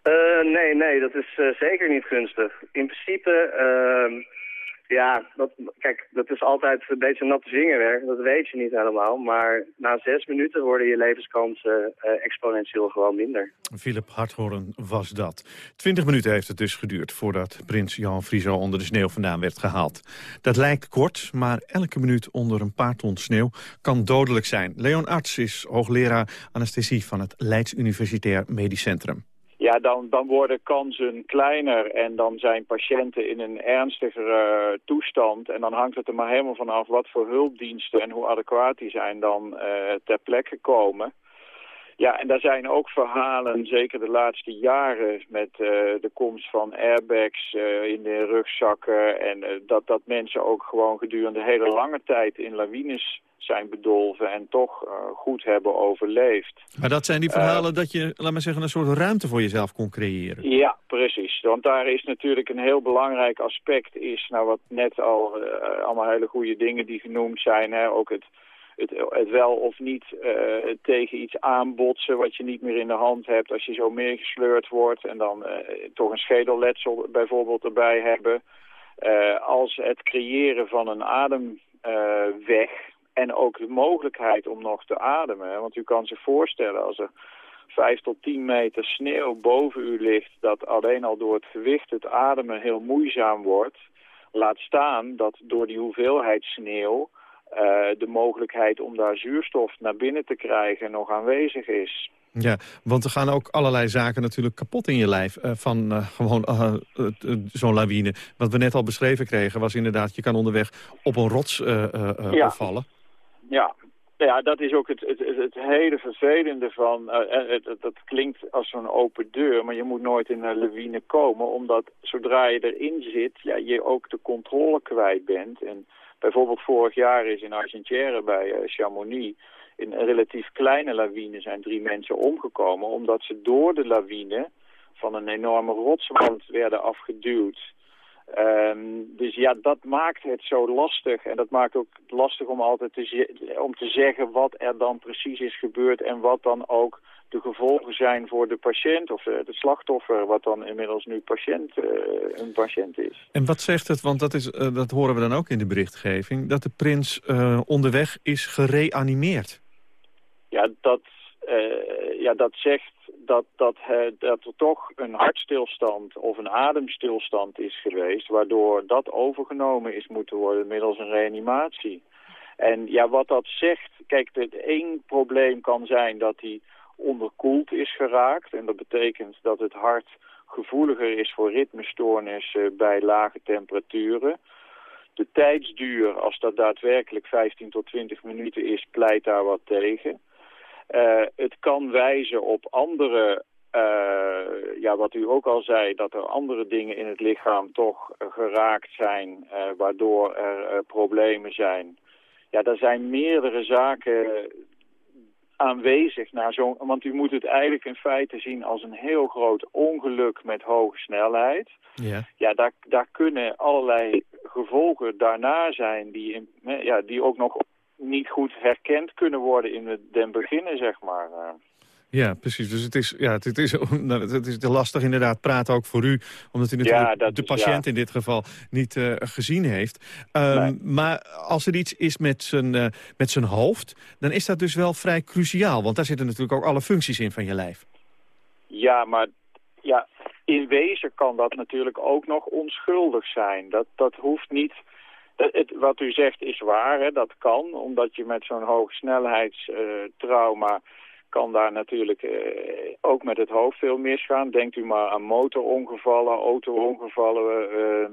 Uh, nee, nee, dat is zeker niet gunstig. In principe... Ja, kijk, dat is altijd een beetje natte vingerwerk. Dat weet je niet helemaal. Maar na zes minuten worden je levenskansen uh, exponentieel gewoon minder. Philip Harthoorn was dat. Twintig minuten heeft het dus geduurd voordat prins Jan Frieso onder de sneeuw vandaan werd gehaald. Dat lijkt kort, maar elke minuut onder een paar ton sneeuw kan dodelijk zijn. Leon Arts is hoogleraar anesthesie van het Leids Universitair Medisch Centrum. Ja, dan, dan worden kansen kleiner en dan zijn patiënten in een ernstigere uh, toestand. En dan hangt het er maar helemaal vanaf wat voor hulpdiensten en hoe adequaat die zijn dan uh, ter plekke komen. Ja, en daar zijn ook verhalen, zeker de laatste jaren, met uh, de komst van airbags in de rugzakken. En dat, dat mensen ook gewoon gedurende hele lange tijd in lawines zijn bedolven en toch goed hebben overleefd. Maar dat zijn die verhalen dat je, laat maar zeggen, een soort ruimte voor jezelf kon creëren. Ja, precies. Want daar is natuurlijk een heel belangrijk aspect, is nou wat net al, allemaal hele goede dingen die genoemd zijn, hè, ook het, het, wel of niet tegen iets aanbotsen wat je niet meer in de hand hebt als je zo meegesleurd wordt en dan toch een schedelletsel bijvoorbeeld erbij hebben. als het creëren van een ademweg en ook de mogelijkheid om nog te ademen. Want u kan zich voorstellen als er 5 tot 10 meter sneeuw boven u ligt... dat alleen al door het gewicht het ademen heel moeizaam wordt. Laat staan dat door die hoeveelheid sneeuw... Uh, de mogelijkheid om daar zuurstof naar binnen te krijgen nog aanwezig is. Ja, want er gaan ook allerlei zaken natuurlijk kapot in je lijf uh, van uh, gewoon uh, zo'n lawine. Wat we net al beschreven kregen was inderdaad, je kan onderweg op een rots ja. opvallen. Ja, ja, dat is ook het, het, het, hele vervelende van... het, dat klinkt als zo'n open deur, maar je moet nooit in een lawine komen... omdat zodra je erin zit, ja, je ook de controle kwijt bent. En bijvoorbeeld vorig jaar is in Argentière bij Chamonix in een relatief kleine lawine zijn drie mensen omgekomen... omdat ze door de lawine van een enorme rotswand werden afgeduwd. Um, dus ja, dat maakt het zo lastig. En dat maakt ook lastig om altijd te, om te zeggen wat er dan precies is gebeurd... en wat dan ook de gevolgen zijn voor de patiënt of het slachtoffer... wat dan inmiddels nu patiënt, uh, een patiënt is. En wat zegt het, want dat, is, uh, dat horen we dan ook in de berichtgeving... dat de prins uh, onderweg is gereanimeerd? Ja, dat, ja, dat zegt dat, dat, dat er toch een hartstilstand of een ademstilstand is geweest... waardoor dat overgenomen is moeten worden middels een reanimatie. En ja, wat dat zegt... Kijk, het één probleem kan zijn dat hij onderkoeld is geraakt. En dat betekent dat het hart gevoeliger is voor ritmestoornissen bij lage temperaturen. De tijdsduur, als dat daadwerkelijk 15 tot 20 minuten is, pleit daar wat tegen. Uh, het kan wijzen op andere, uh, ja, wat u ook al zei, dat er andere dingen in het lichaam toch geraakt zijn, waardoor er problemen zijn. Ja, er zijn meerdere zaken aanwezig naar zo'n, want u moet het eigenlijk in feite zien als een heel groot ongeluk met hoge snelheid. Ja, ja daar, daar kunnen allerlei gevolgen daarna zijn die, in, ja, die ook nog niet goed herkend kunnen worden in het den beginnen, zeg maar. Ja, precies. Dus het is, ja, het, is, het is lastig inderdaad praten ook voor u. Omdat u natuurlijk ja, de patiënt ja. in dit geval niet uh, gezien heeft. Um, nee. Maar als er iets is met zijn, uh, met zijn hoofd, dan is dat dus wel vrij cruciaal. Want daar zitten natuurlijk ook alle functies in van je lijf. Ja, maar ja, in wezen kan dat natuurlijk ook nog onschuldig zijn. Dat, dat hoeft niet... Het, wat u zegt is waar, hè, dat kan, omdat je met zo'n hoogsnelheidstrauma uh, kan daar natuurlijk uh, ook met het hoofd veel misgaan. Denkt u maar aan motorongevallen, auto-ongevallen. Uh,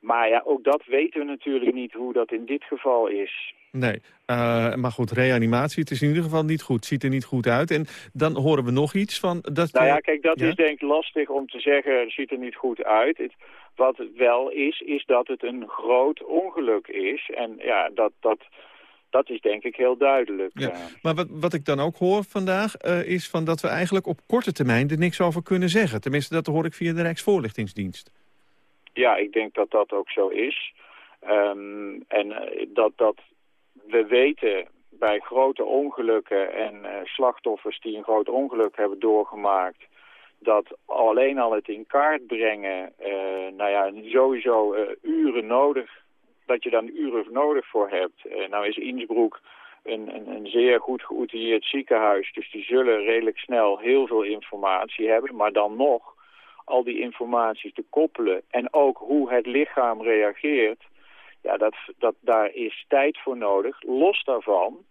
maar ja, ook dat weten we natuurlijk niet hoe dat in dit geval is. Nee, uh, maar goed, reanimatie, het is in ieder geval niet goed. Ziet er niet goed uit. En dan horen we nog iets van... Dat, nou ja, kijk, dat ja? is denk ik lastig om te zeggen, het ziet er niet goed uit. Het, wat het wel is, is dat het een groot ongeluk is. En ja, dat... dat dat is denk ik heel duidelijk. Ja, maar wat, wat ik dan ook hoor vandaag uh, is van dat we eigenlijk op korte termijn er niks over kunnen zeggen. Tenminste, dat hoor ik via de Rijksvoorlichtingsdienst. Ja, ik denk dat dat ook zo is. Um, en dat, dat we weten bij grote ongelukken en uh, slachtoffers die een groot ongeluk hebben doorgemaakt... dat alleen al het in kaart brengen, nou ja, sowieso uren nodig dat je dan uren nodig voor hebt. Nou is Innsbruck een, een, een zeer goed geoutilleerd ziekenhuis, dus die zullen redelijk snel heel veel informatie hebben. Maar dan nog, al die informatie te koppelen en ook hoe het lichaam reageert, ja, dat, dat, daar is tijd voor nodig. Los daarvan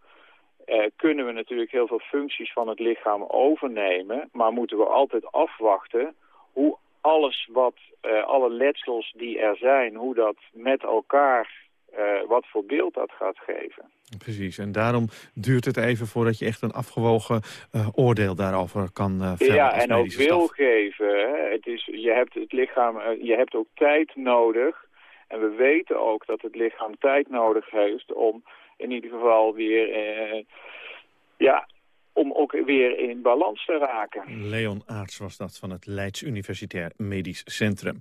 uh, kunnen we natuurlijk heel veel functies van het lichaam overnemen, maar moeten we altijd afwachten hoe alles wat, uh, alle letsels die er zijn, hoe dat met elkaar, uh, wat voor beeld dat gaat geven. Precies, en daarom duurt het even voordat je echt een afgewogen uh, oordeel daarover kan uh, vellen. Ja, en ook wil geven. Hè. Het is, je hebt het lichaam, je hebt ook tijd nodig. En we weten ook dat het lichaam tijd nodig heeft om in ieder geval weer, ja, om ook weer in balans te raken. Leon Aarts was dat van het Leids Universitair Medisch Centrum.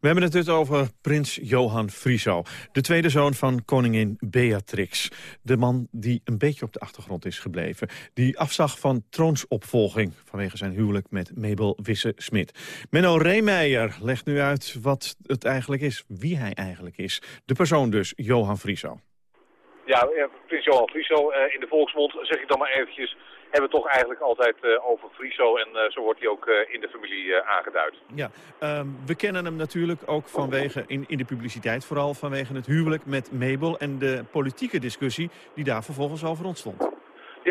We hebben het dus over prins Johan Friso, de tweede zoon van koningin Beatrix. De man die een beetje op de achtergrond is gebleven. Die afzag van troonsopvolging vanwege zijn huwelijk met Mabel Wisse-Smit. Menno Reemeijer legt nu uit wat het eigenlijk is, wie hij eigenlijk is. De persoon dus, Johan Friso. Ja, prins Johan Friso, in de volksmond zeg ik dan maar eventjes hebben toch eigenlijk altijd uh, over Friso. En uh, zo wordt hij ook uh, in de familie aangeduid. Ja, um, we kennen hem natuurlijk ook vanwege, in, in de publiciteit vooral vanwege het huwelijk met Mabel... en de politieke discussie die daar vervolgens over ontstond.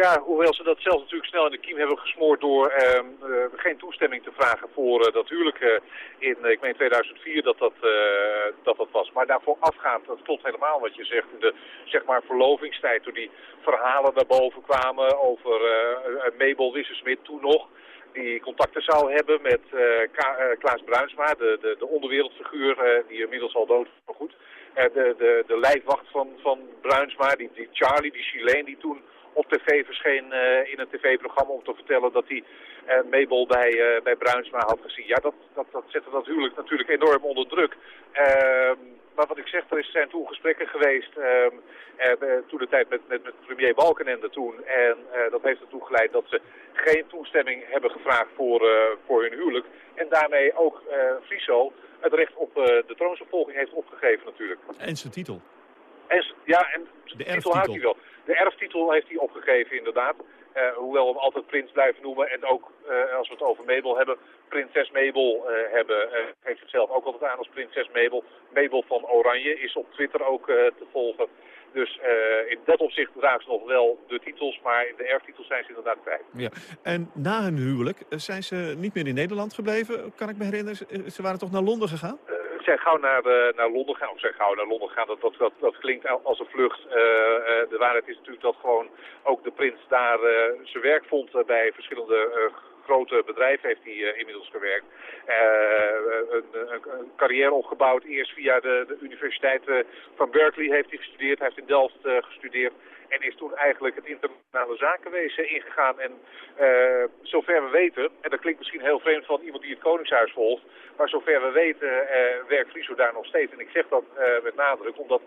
Ja, hoewel ze dat zelf natuurlijk snel in de kiem hebben gesmoord door uh, uh, geen toestemming te vragen voor uh, dat huwelijk in, ik meen 2004 dat dat, dat dat was. Maar daarvoor afgaand, dat klopt helemaal wat je zegt, in de zeg maar verlovingstijd toen die verhalen naar boven kwamen over Mabel Wissensmit toen nog die contacten zou hebben met Klaas Bruinsma, de, de, de onderwereldfiguur die inmiddels al dood is, maar goed. de, de, de lijfwacht van, van Bruinsma, die, die Charlie, die Chileen die toen op tv verscheen uh, in een tv-programma om te vertellen dat hij uh, Mabel bij, uh, bij Bruinsma had gezien. Ja, dat, dat, dat zette natuurlijk, natuurlijk enorm onder druk. Ehm, maar wat ik zeg, er zijn toen gesprekken geweest, ehm, toen de tijd met, met, met premier Balkenende toen. En dat heeft ertoe geleid dat ze geen toestemming hebben gevraagd voor, voor hun huwelijk. En daarmee ook Friso het recht op de troonsopvolging heeft opgegeven natuurlijk. En zijn titel. En, ja, en de titel houdt hij wel. De erftitel heeft hij opgegeven inderdaad. Uh, hoewel we hem altijd prins blijven noemen. En ook uh, als we het over Mabel hebben, prinses Mabel uh, hebben. geeft het zelf ook altijd aan als prinses Mabel. Mabel van Oranje is op Twitter ook te volgen. Dus in dat opzicht dragen ze nog wel de titels, maar in de erftitels zijn ze inderdaad kwijt. Ja. En na hun huwelijk zijn ze niet meer in Nederland gebleven, kan ik me herinneren. Ze waren toch naar Londen gegaan? Zijn gauw naar, uh, naar Londen gaan, of zijn gauw naar Londen gaan, dat, dat, dat, dat klinkt als een vlucht. Uh, de waarheid is natuurlijk dat gewoon ook de prins daar zijn werk vond bij verschillende grote bedrijven heeft hij inmiddels gewerkt. Een, een, een, carrière opgebouwd, eerst via de, de Universiteit van Berkeley heeft hij gestudeerd, hij heeft in Delft gestudeerd. En is toen eigenlijk het internationale zakenwezen ingegaan. En zover we weten, en dat klinkt misschien heel vreemd van iemand die het Koningshuis volgt. Maar zover we weten werkt Friso daar nog steeds. En ik zeg dat met nadruk, omdat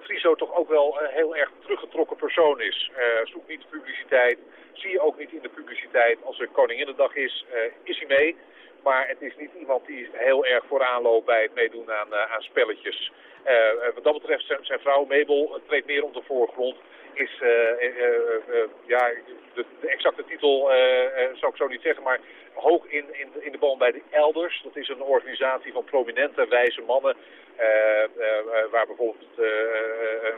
Friso toch ook wel een heel erg teruggetrokken persoon is. zoekt niet publiciteit, zie je ook niet in de publiciteit. Als er Koninginnedag is, is hij mee. Maar het is niet iemand die heel erg vooraan loopt bij het meedoen aan, aan spelletjes. wat dat betreft zijn vrouw Mabel treedt meer op de voorgrond is, uh, ja, de, de, exacte titel zou ik zo niet zeggen, maar hoog in, in, in de boom bij de Elders. Dat is een organisatie van prominente wijze mannen, waar bijvoorbeeld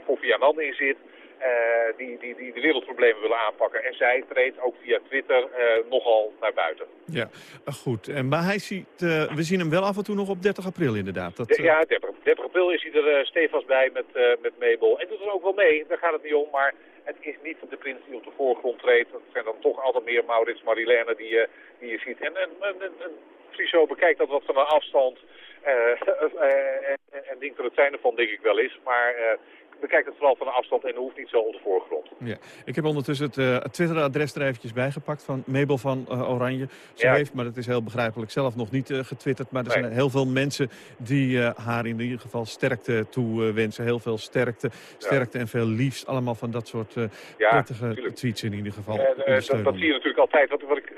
Kofi Annan in zit. Uh, die, die, die de wereldproblemen willen aanpakken. En zij treedt ook via Twitter uh, nogal naar buiten. Ja, goed. En, maar hij ziet, we zien hem wel af en toe nog op 30 april inderdaad. Dat, ja, 30, 30 april is hij er stevast bij met, met Mabel. En doet er ook wel mee, daar gaat het niet om. Maar het is niet de prins die op de voorgrond treedt. Het zijn dan toch altijd meer Maurits, Marilène die, je die je ziet. En, en, en, en Friso bekijkt dat wat van een afstand. en, en denkt er het zijn ervan, denk ik wel eens. Maar bekijkt het vooral van een afstand en hoeft niet zo op de voorgrond. Ja. Ik heb ondertussen het, uh, Twitter-adres er eventjes bijgepakt van Mabel van uh, Oranje. Ze heeft, maar dat is heel begrijpelijk, zelf nog niet uh, getwitterd. Maar er nee. zijn heel veel mensen die haar in ieder geval sterkte toewensen. heel veel sterkte, sterkte ja. en veel liefst. Allemaal van dat soort ja, prettige tuurlijk. tweets in ieder geval. dat, dat, zie je natuurlijk altijd. Wat, wat ik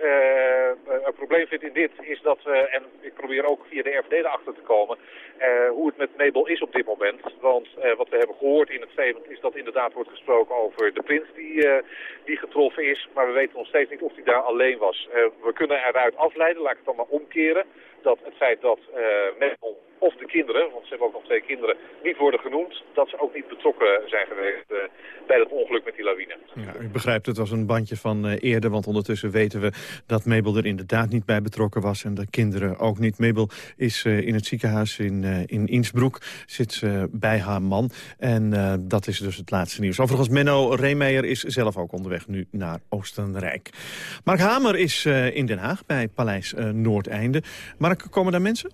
een probleem vind in dit is dat, en ik probeer ook via de RVD erachter te komen, hoe het met Mabel is op dit moment. Want wat we hebben gehoord in het statement is dat inderdaad wordt gesproken over de prins die, uh, die getroffen is. Maar we weten nog steeds niet of hij daar alleen was. Uh, we kunnen eruit afleiden, laat ik het dan maar omkeren, dat het feit dat uh, Mabel of de kinderen, want ze hebben ook nog twee kinderen, niet worden genoemd, dat ze ook niet betrokken zijn geweest uh, bij dat ongeluk met die lawine. Ja, ik begrijp, het was een bandje van uh, eerder, want ondertussen weten we dat Mabel er inderdaad niet bij betrokken was en de kinderen ook niet. Mabel is in het ziekenhuis in, in Innsbruck, zit bij haar man en dat is dus het laatste nieuws. Overigens, Menno Reemeijer is zelf ook onderweg nu naar Oostenrijk. Mark Hamer is in Den Haag bij Paleis Noordeinde. Mark, komen daar mensen?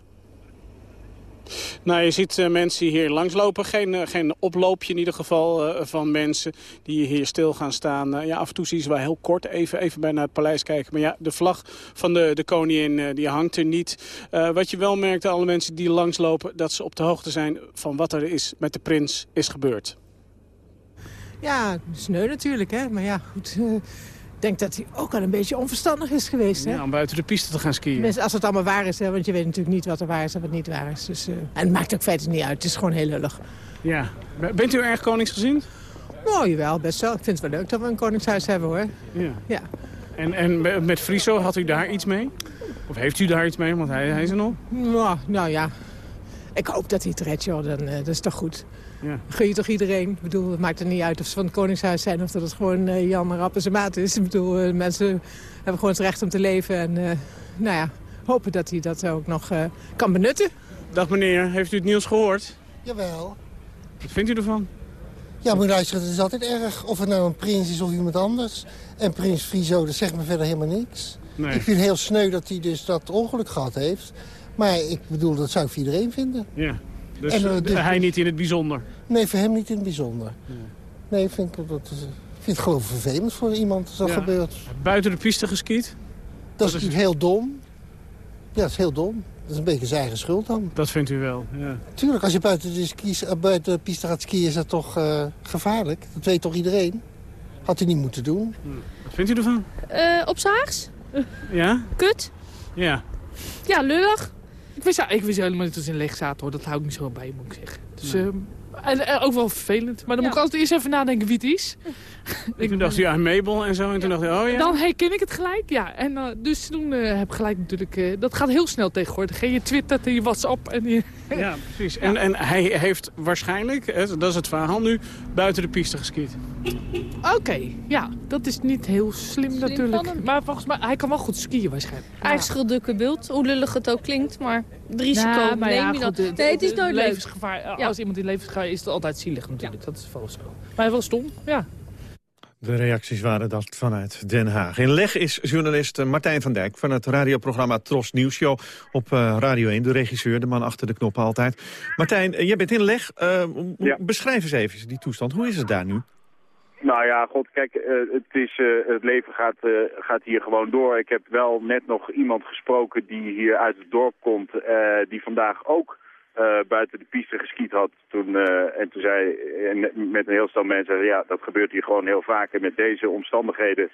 Nou, je ziet uh, mensen hier langslopen. Geen, uh, geen oploopje in ieder geval uh, van mensen die hier stil gaan staan. ja, af en toe zie je ze wel heel kort even, even bij naar het paleis kijken. Maar ja, de vlag van de, de koningin die hangt er niet. wat je wel merkt, alle mensen die langslopen... dat ze op de hoogte zijn van wat er is met de prins is gebeurd. Ja, sneu natuurlijk, hè. Maar ja, goed denk dat hij ook al een beetje onverstandig is geweest. Hè? Ja, om buiten de piste te gaan skiën. Mensen, als het allemaal waar is, hè, want je weet natuurlijk niet wat er waar is en wat niet waar is. Dus, uh, en het maakt ook feitelijk niet uit. Het is gewoon heel lullig. Ja. Bent u erg koningsgezind? Oh, jawel, best wel. Ik vind het wel leuk dat we een koningshuis hebben, hoor. Ja. ja. En, en met Friso, had u daar iets mee? Of heeft u daar iets mee, want hij, hij is er nog? Nou, nou ja, Ik hoop dat hij het redt, joh. Dan, uh, dat is toch goed. Ja. Gun je toch iedereen? Ik bedoel, het maakt er niet uit of ze van het Koningshuis zijn... of dat het gewoon uh, Jan Rappen zijn maat is. Ik bedoel, uh, mensen hebben gewoon het recht om te leven. En nou ja, hopen dat hij dat ook nog kan benutten. Dag meneer, heeft u het nieuws gehoord? Jawel. Wat vindt u ervan? Ja, maar luister, het is altijd erg. Of het nou een prins is of iemand anders. En prins Friso, dat zegt me verder helemaal niks. Nee. Ik vind het heel sneu dat hij dus dat ongeluk gehad heeft. Maar ik bedoel, dat zou ik voor iedereen vinden. Ja, dus, En, uh, dus- hij niet in het bijzonder? Nee, voor hem niet in het bijzonder. Nee, vind ik, dat, is- vind het gewoon vervelend voor iemand als dat Ja. gebeurt. Buiten de piste geskiet? Dat is heel dom. Ja, dat is heel dom. Dat is een beetje zijn eigen schuld dan. Dat vindt u wel, ja. Tuurlijk, als je buiten de, skis, eh, buiten de piste gaat skiën is dat toch eh, gevaarlijk. Dat weet toch iedereen? Had hij niet moeten doen. Wat vindt u ervan? Eh, op zaags? Ja? Kut? Ja. Ja, lullig. Ik wist, ik wist helemaal niet dat ze in leeg zaten hoor. Dat hou ik niet zo bij, moet ik zeggen. Dus, Nee. ehm, en, en ook wel vervelend. Maar dan moet ik altijd eerst even nadenken wie het is. Ik toen dacht u aan Mabel en zo. En toen dacht u, oh ja. Dan herken ik het gelijk, ja. En, eh, dus toen eh, heb ik gelijk natuurlijk... eh, dat gaat heel snel tegenwoordig. Je twittert en je WhatsApp en je... Ja, precies. En, en hij heeft waarschijnlijk, hè, dat is het verhaal nu, buiten de piste geskiet. Oké, ja. Dat is niet heel slim, natuurlijk. Maar volgens mij, hij kan wel goed skiën waarschijnlijk. Eigen schuldukke beeld, hoe lullig het ook klinkt, maar het risico Ja, maar ja, neem je goed, dan. de- Nee, het is nooit leuk. levensgevaar, Ja. Als iemand in levensgevaar is, is het altijd zielig natuurlijk. Dat is wel zo. Maar wel stom, ja. De reacties waren dat vanuit Den Haag. In Leg is journalist Martijn van Dijk van het radioprogramma Tros Nieuwsshow op eh, Radio 1. De regisseur, de man achter de knoppen altijd. Martijn, eh, jij bent in Leg. Eh, Beschrijf eens even die toestand. Hoe is het daar nu? Nou ja, god, kijk, het, is, eh, het leven gaat, eh, gaat hier gewoon door. Ik heb wel net nog iemand gesproken die hier uit het dorp komt, eh, die vandaag ook eh, buiten de piste geskiet had. Toen, eh, en toen zei, en met een heel stel mensen, ja, dat gebeurt hier gewoon heel vaak. En met deze omstandigheden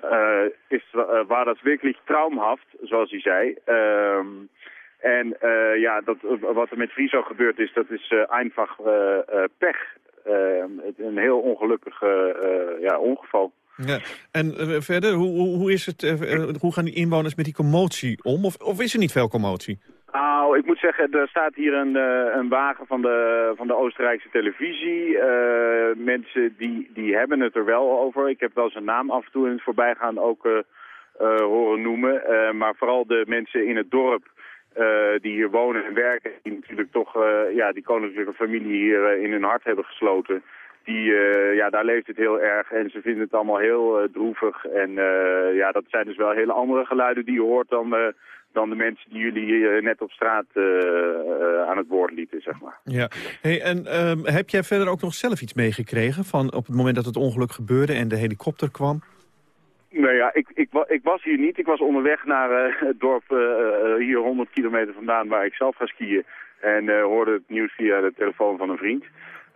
eh, is, uh, war dat wirklich traumhaft, zoals hij zei. Ehm, en ja, dat, wat er met Friso gebeurd is, dat is einfach pech. Ehm, een heel ongelukkig ja, ongeval. Ja. En verder, hoe, hoe, is het, hoe gaan die inwoners met die commotie om? Of, of is er niet veel commotie? Nou, ik moet zeggen, er staat hier een, eh, een wagen van de, van de Oostenrijkse televisie. Eh, mensen die, die hebben het er wel over. Ik heb wel zijn naam af en toe in het voorbijgaan ook eh, horen noemen. Maar vooral de mensen in het dorp die hier wonen en werken... die natuurlijk toch ja, die koninklijke familie hier in hun hart hebben gesloten... Die, ja, daar leeft het heel erg en ze vinden het allemaal heel droevig. En ja, dat zijn dus wel hele andere geluiden die je hoort dan, dan de mensen die jullie hier net op straat eh, eh, aan het woord lieten, zeg maar. Ja. Hey, en ehm, heb jij verder ook nog zelf iets meegekregen van op het moment dat het ongeluk gebeurde en de helikopter kwam? Nou ja, ik, ik, ik was hier niet. Ik was onderweg naar eh, het dorp eh, eh, hier 100 kilometer vandaan waar ik zelf ga skiën. En eh, hoorde het nieuws via de telefoon van een vriend.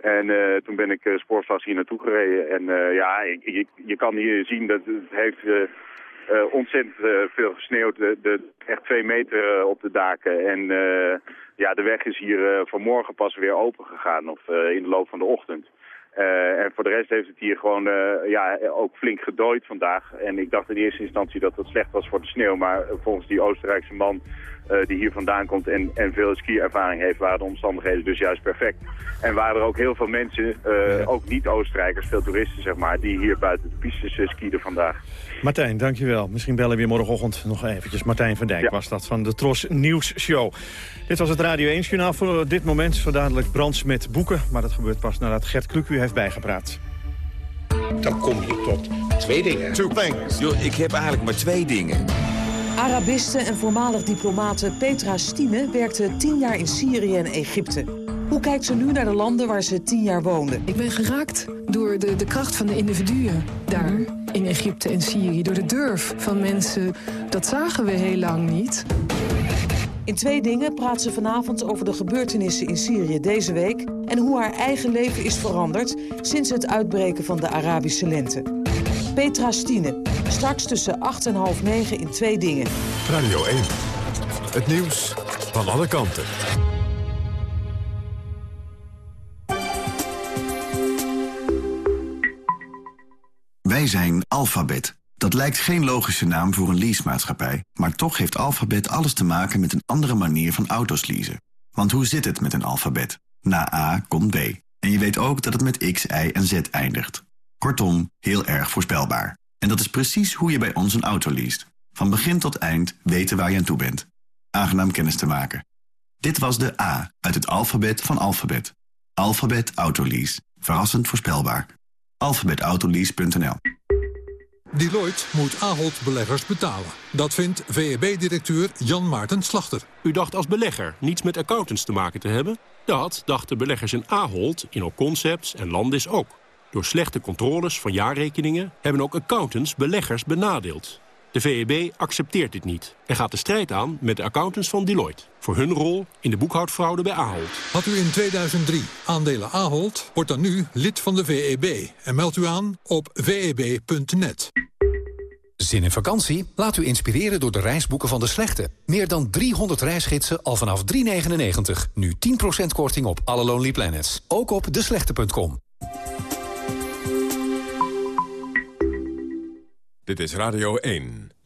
En eh, toen ben ik uh, hier naartoe gereden. En eh, ja, ik, ik- je kan hier zien dat het heeft eh, ontzettend eh, veel gesneeuwd. De, de, echt twee meter eh, op de daken. En ja, de weg is hier vanmorgen pas weer open gegaan. Of in de loop van de ochtend. En voor de rest heeft het hier gewoon ja, ook flink gedooid vandaag. En ik dacht in eerste instantie dat het slecht was voor de sneeuw. Maar volgens die Oostenrijkse man die hier vandaan komt en, en veel skiervaring heeft... waren de omstandigheden dus juist perfect. En waren er ook heel veel mensen, eh, ook niet-Oostenrijkers, veel toeristen zeg maar... die hier buiten de pistes uh, skieden vandaag. Martijn, dankjewel. Misschien bellen we weer morgenochtend nog eventjes. Martijn van Dijk was dat van de Tros Nieuws Show. Dit was het Radio 1 Journaal voor dit moment. Zo dadelijk brands met boeken. Maar dat gebeurt pas nadat Gert Kluk u heeft bijgepraat. Dan kom je tot twee dingen. Two things. Yo, ik heb eigenlijk maar twee dingen. Arabiste en voormalig diplomate Petra Stine werkte tien jaar in Syrië en Egypte. Hoe kijkt ze nu naar de landen waar ze tien jaar woonde? Ik ben geraakt door de, de kracht van de individuen daar in Egypte en Syrië. Door de durf van mensen. Dat zagen we heel lang niet. In twee dingen praat ze vanavond over de gebeurtenissen in Syrië deze week... en hoe haar eigen leven is veranderd sinds het uitbreken van de Arabische lente. Petra Stine, straks tussen 8 en half 9 in twee dingen. Radio 1. Het nieuws van alle kanten. Wij zijn Alphabet. Dat lijkt geen logische naam voor een leasemaatschappij... maar toch heeft Alphabet alles te maken met een andere manier van auto's leasen. Want hoe zit het met een alfabet? Na A komt B. En je weet ook dat het met X, Y en Z eindigt. Kortom, heel erg voorspelbaar. En dat is precies hoe je bij ons een auto leest. Van begin tot eind weten waar je aan toe bent. Aangenaam kennis te maken. Dit was de A uit het alfabet van alfabet. Alphabet Autolease. Verrassend voorspelbaar. alphabetautolease.nl Deloitte moet Ahold beleggers betalen. Dat vindt VEB-directeur Jan Maarten Slachter. U dacht als belegger niets met accountants te maken te hebben? Dat dachten beleggers in Ahold, in Concepts en Landis ook. Door slechte controles van jaarrekeningen hebben ook accountants beleggers benadeeld. De VEB accepteert dit niet en gaat de strijd aan met de accountants van Deloitte... voor hun rol in de boekhoudfraude bij Ahold. Had u in 2003 aandelen Ahold, wordt dan nu lid van de VEB... en meldt u aan op veb.net. Zin in vakantie? Laat u inspireren door de reisboeken van De Slechte. Meer dan 300 reisgidsen al vanaf 3,99. Nu 10% korting op alle Lonely Planets. Ook op deslechte.com. Dit is Radio 1.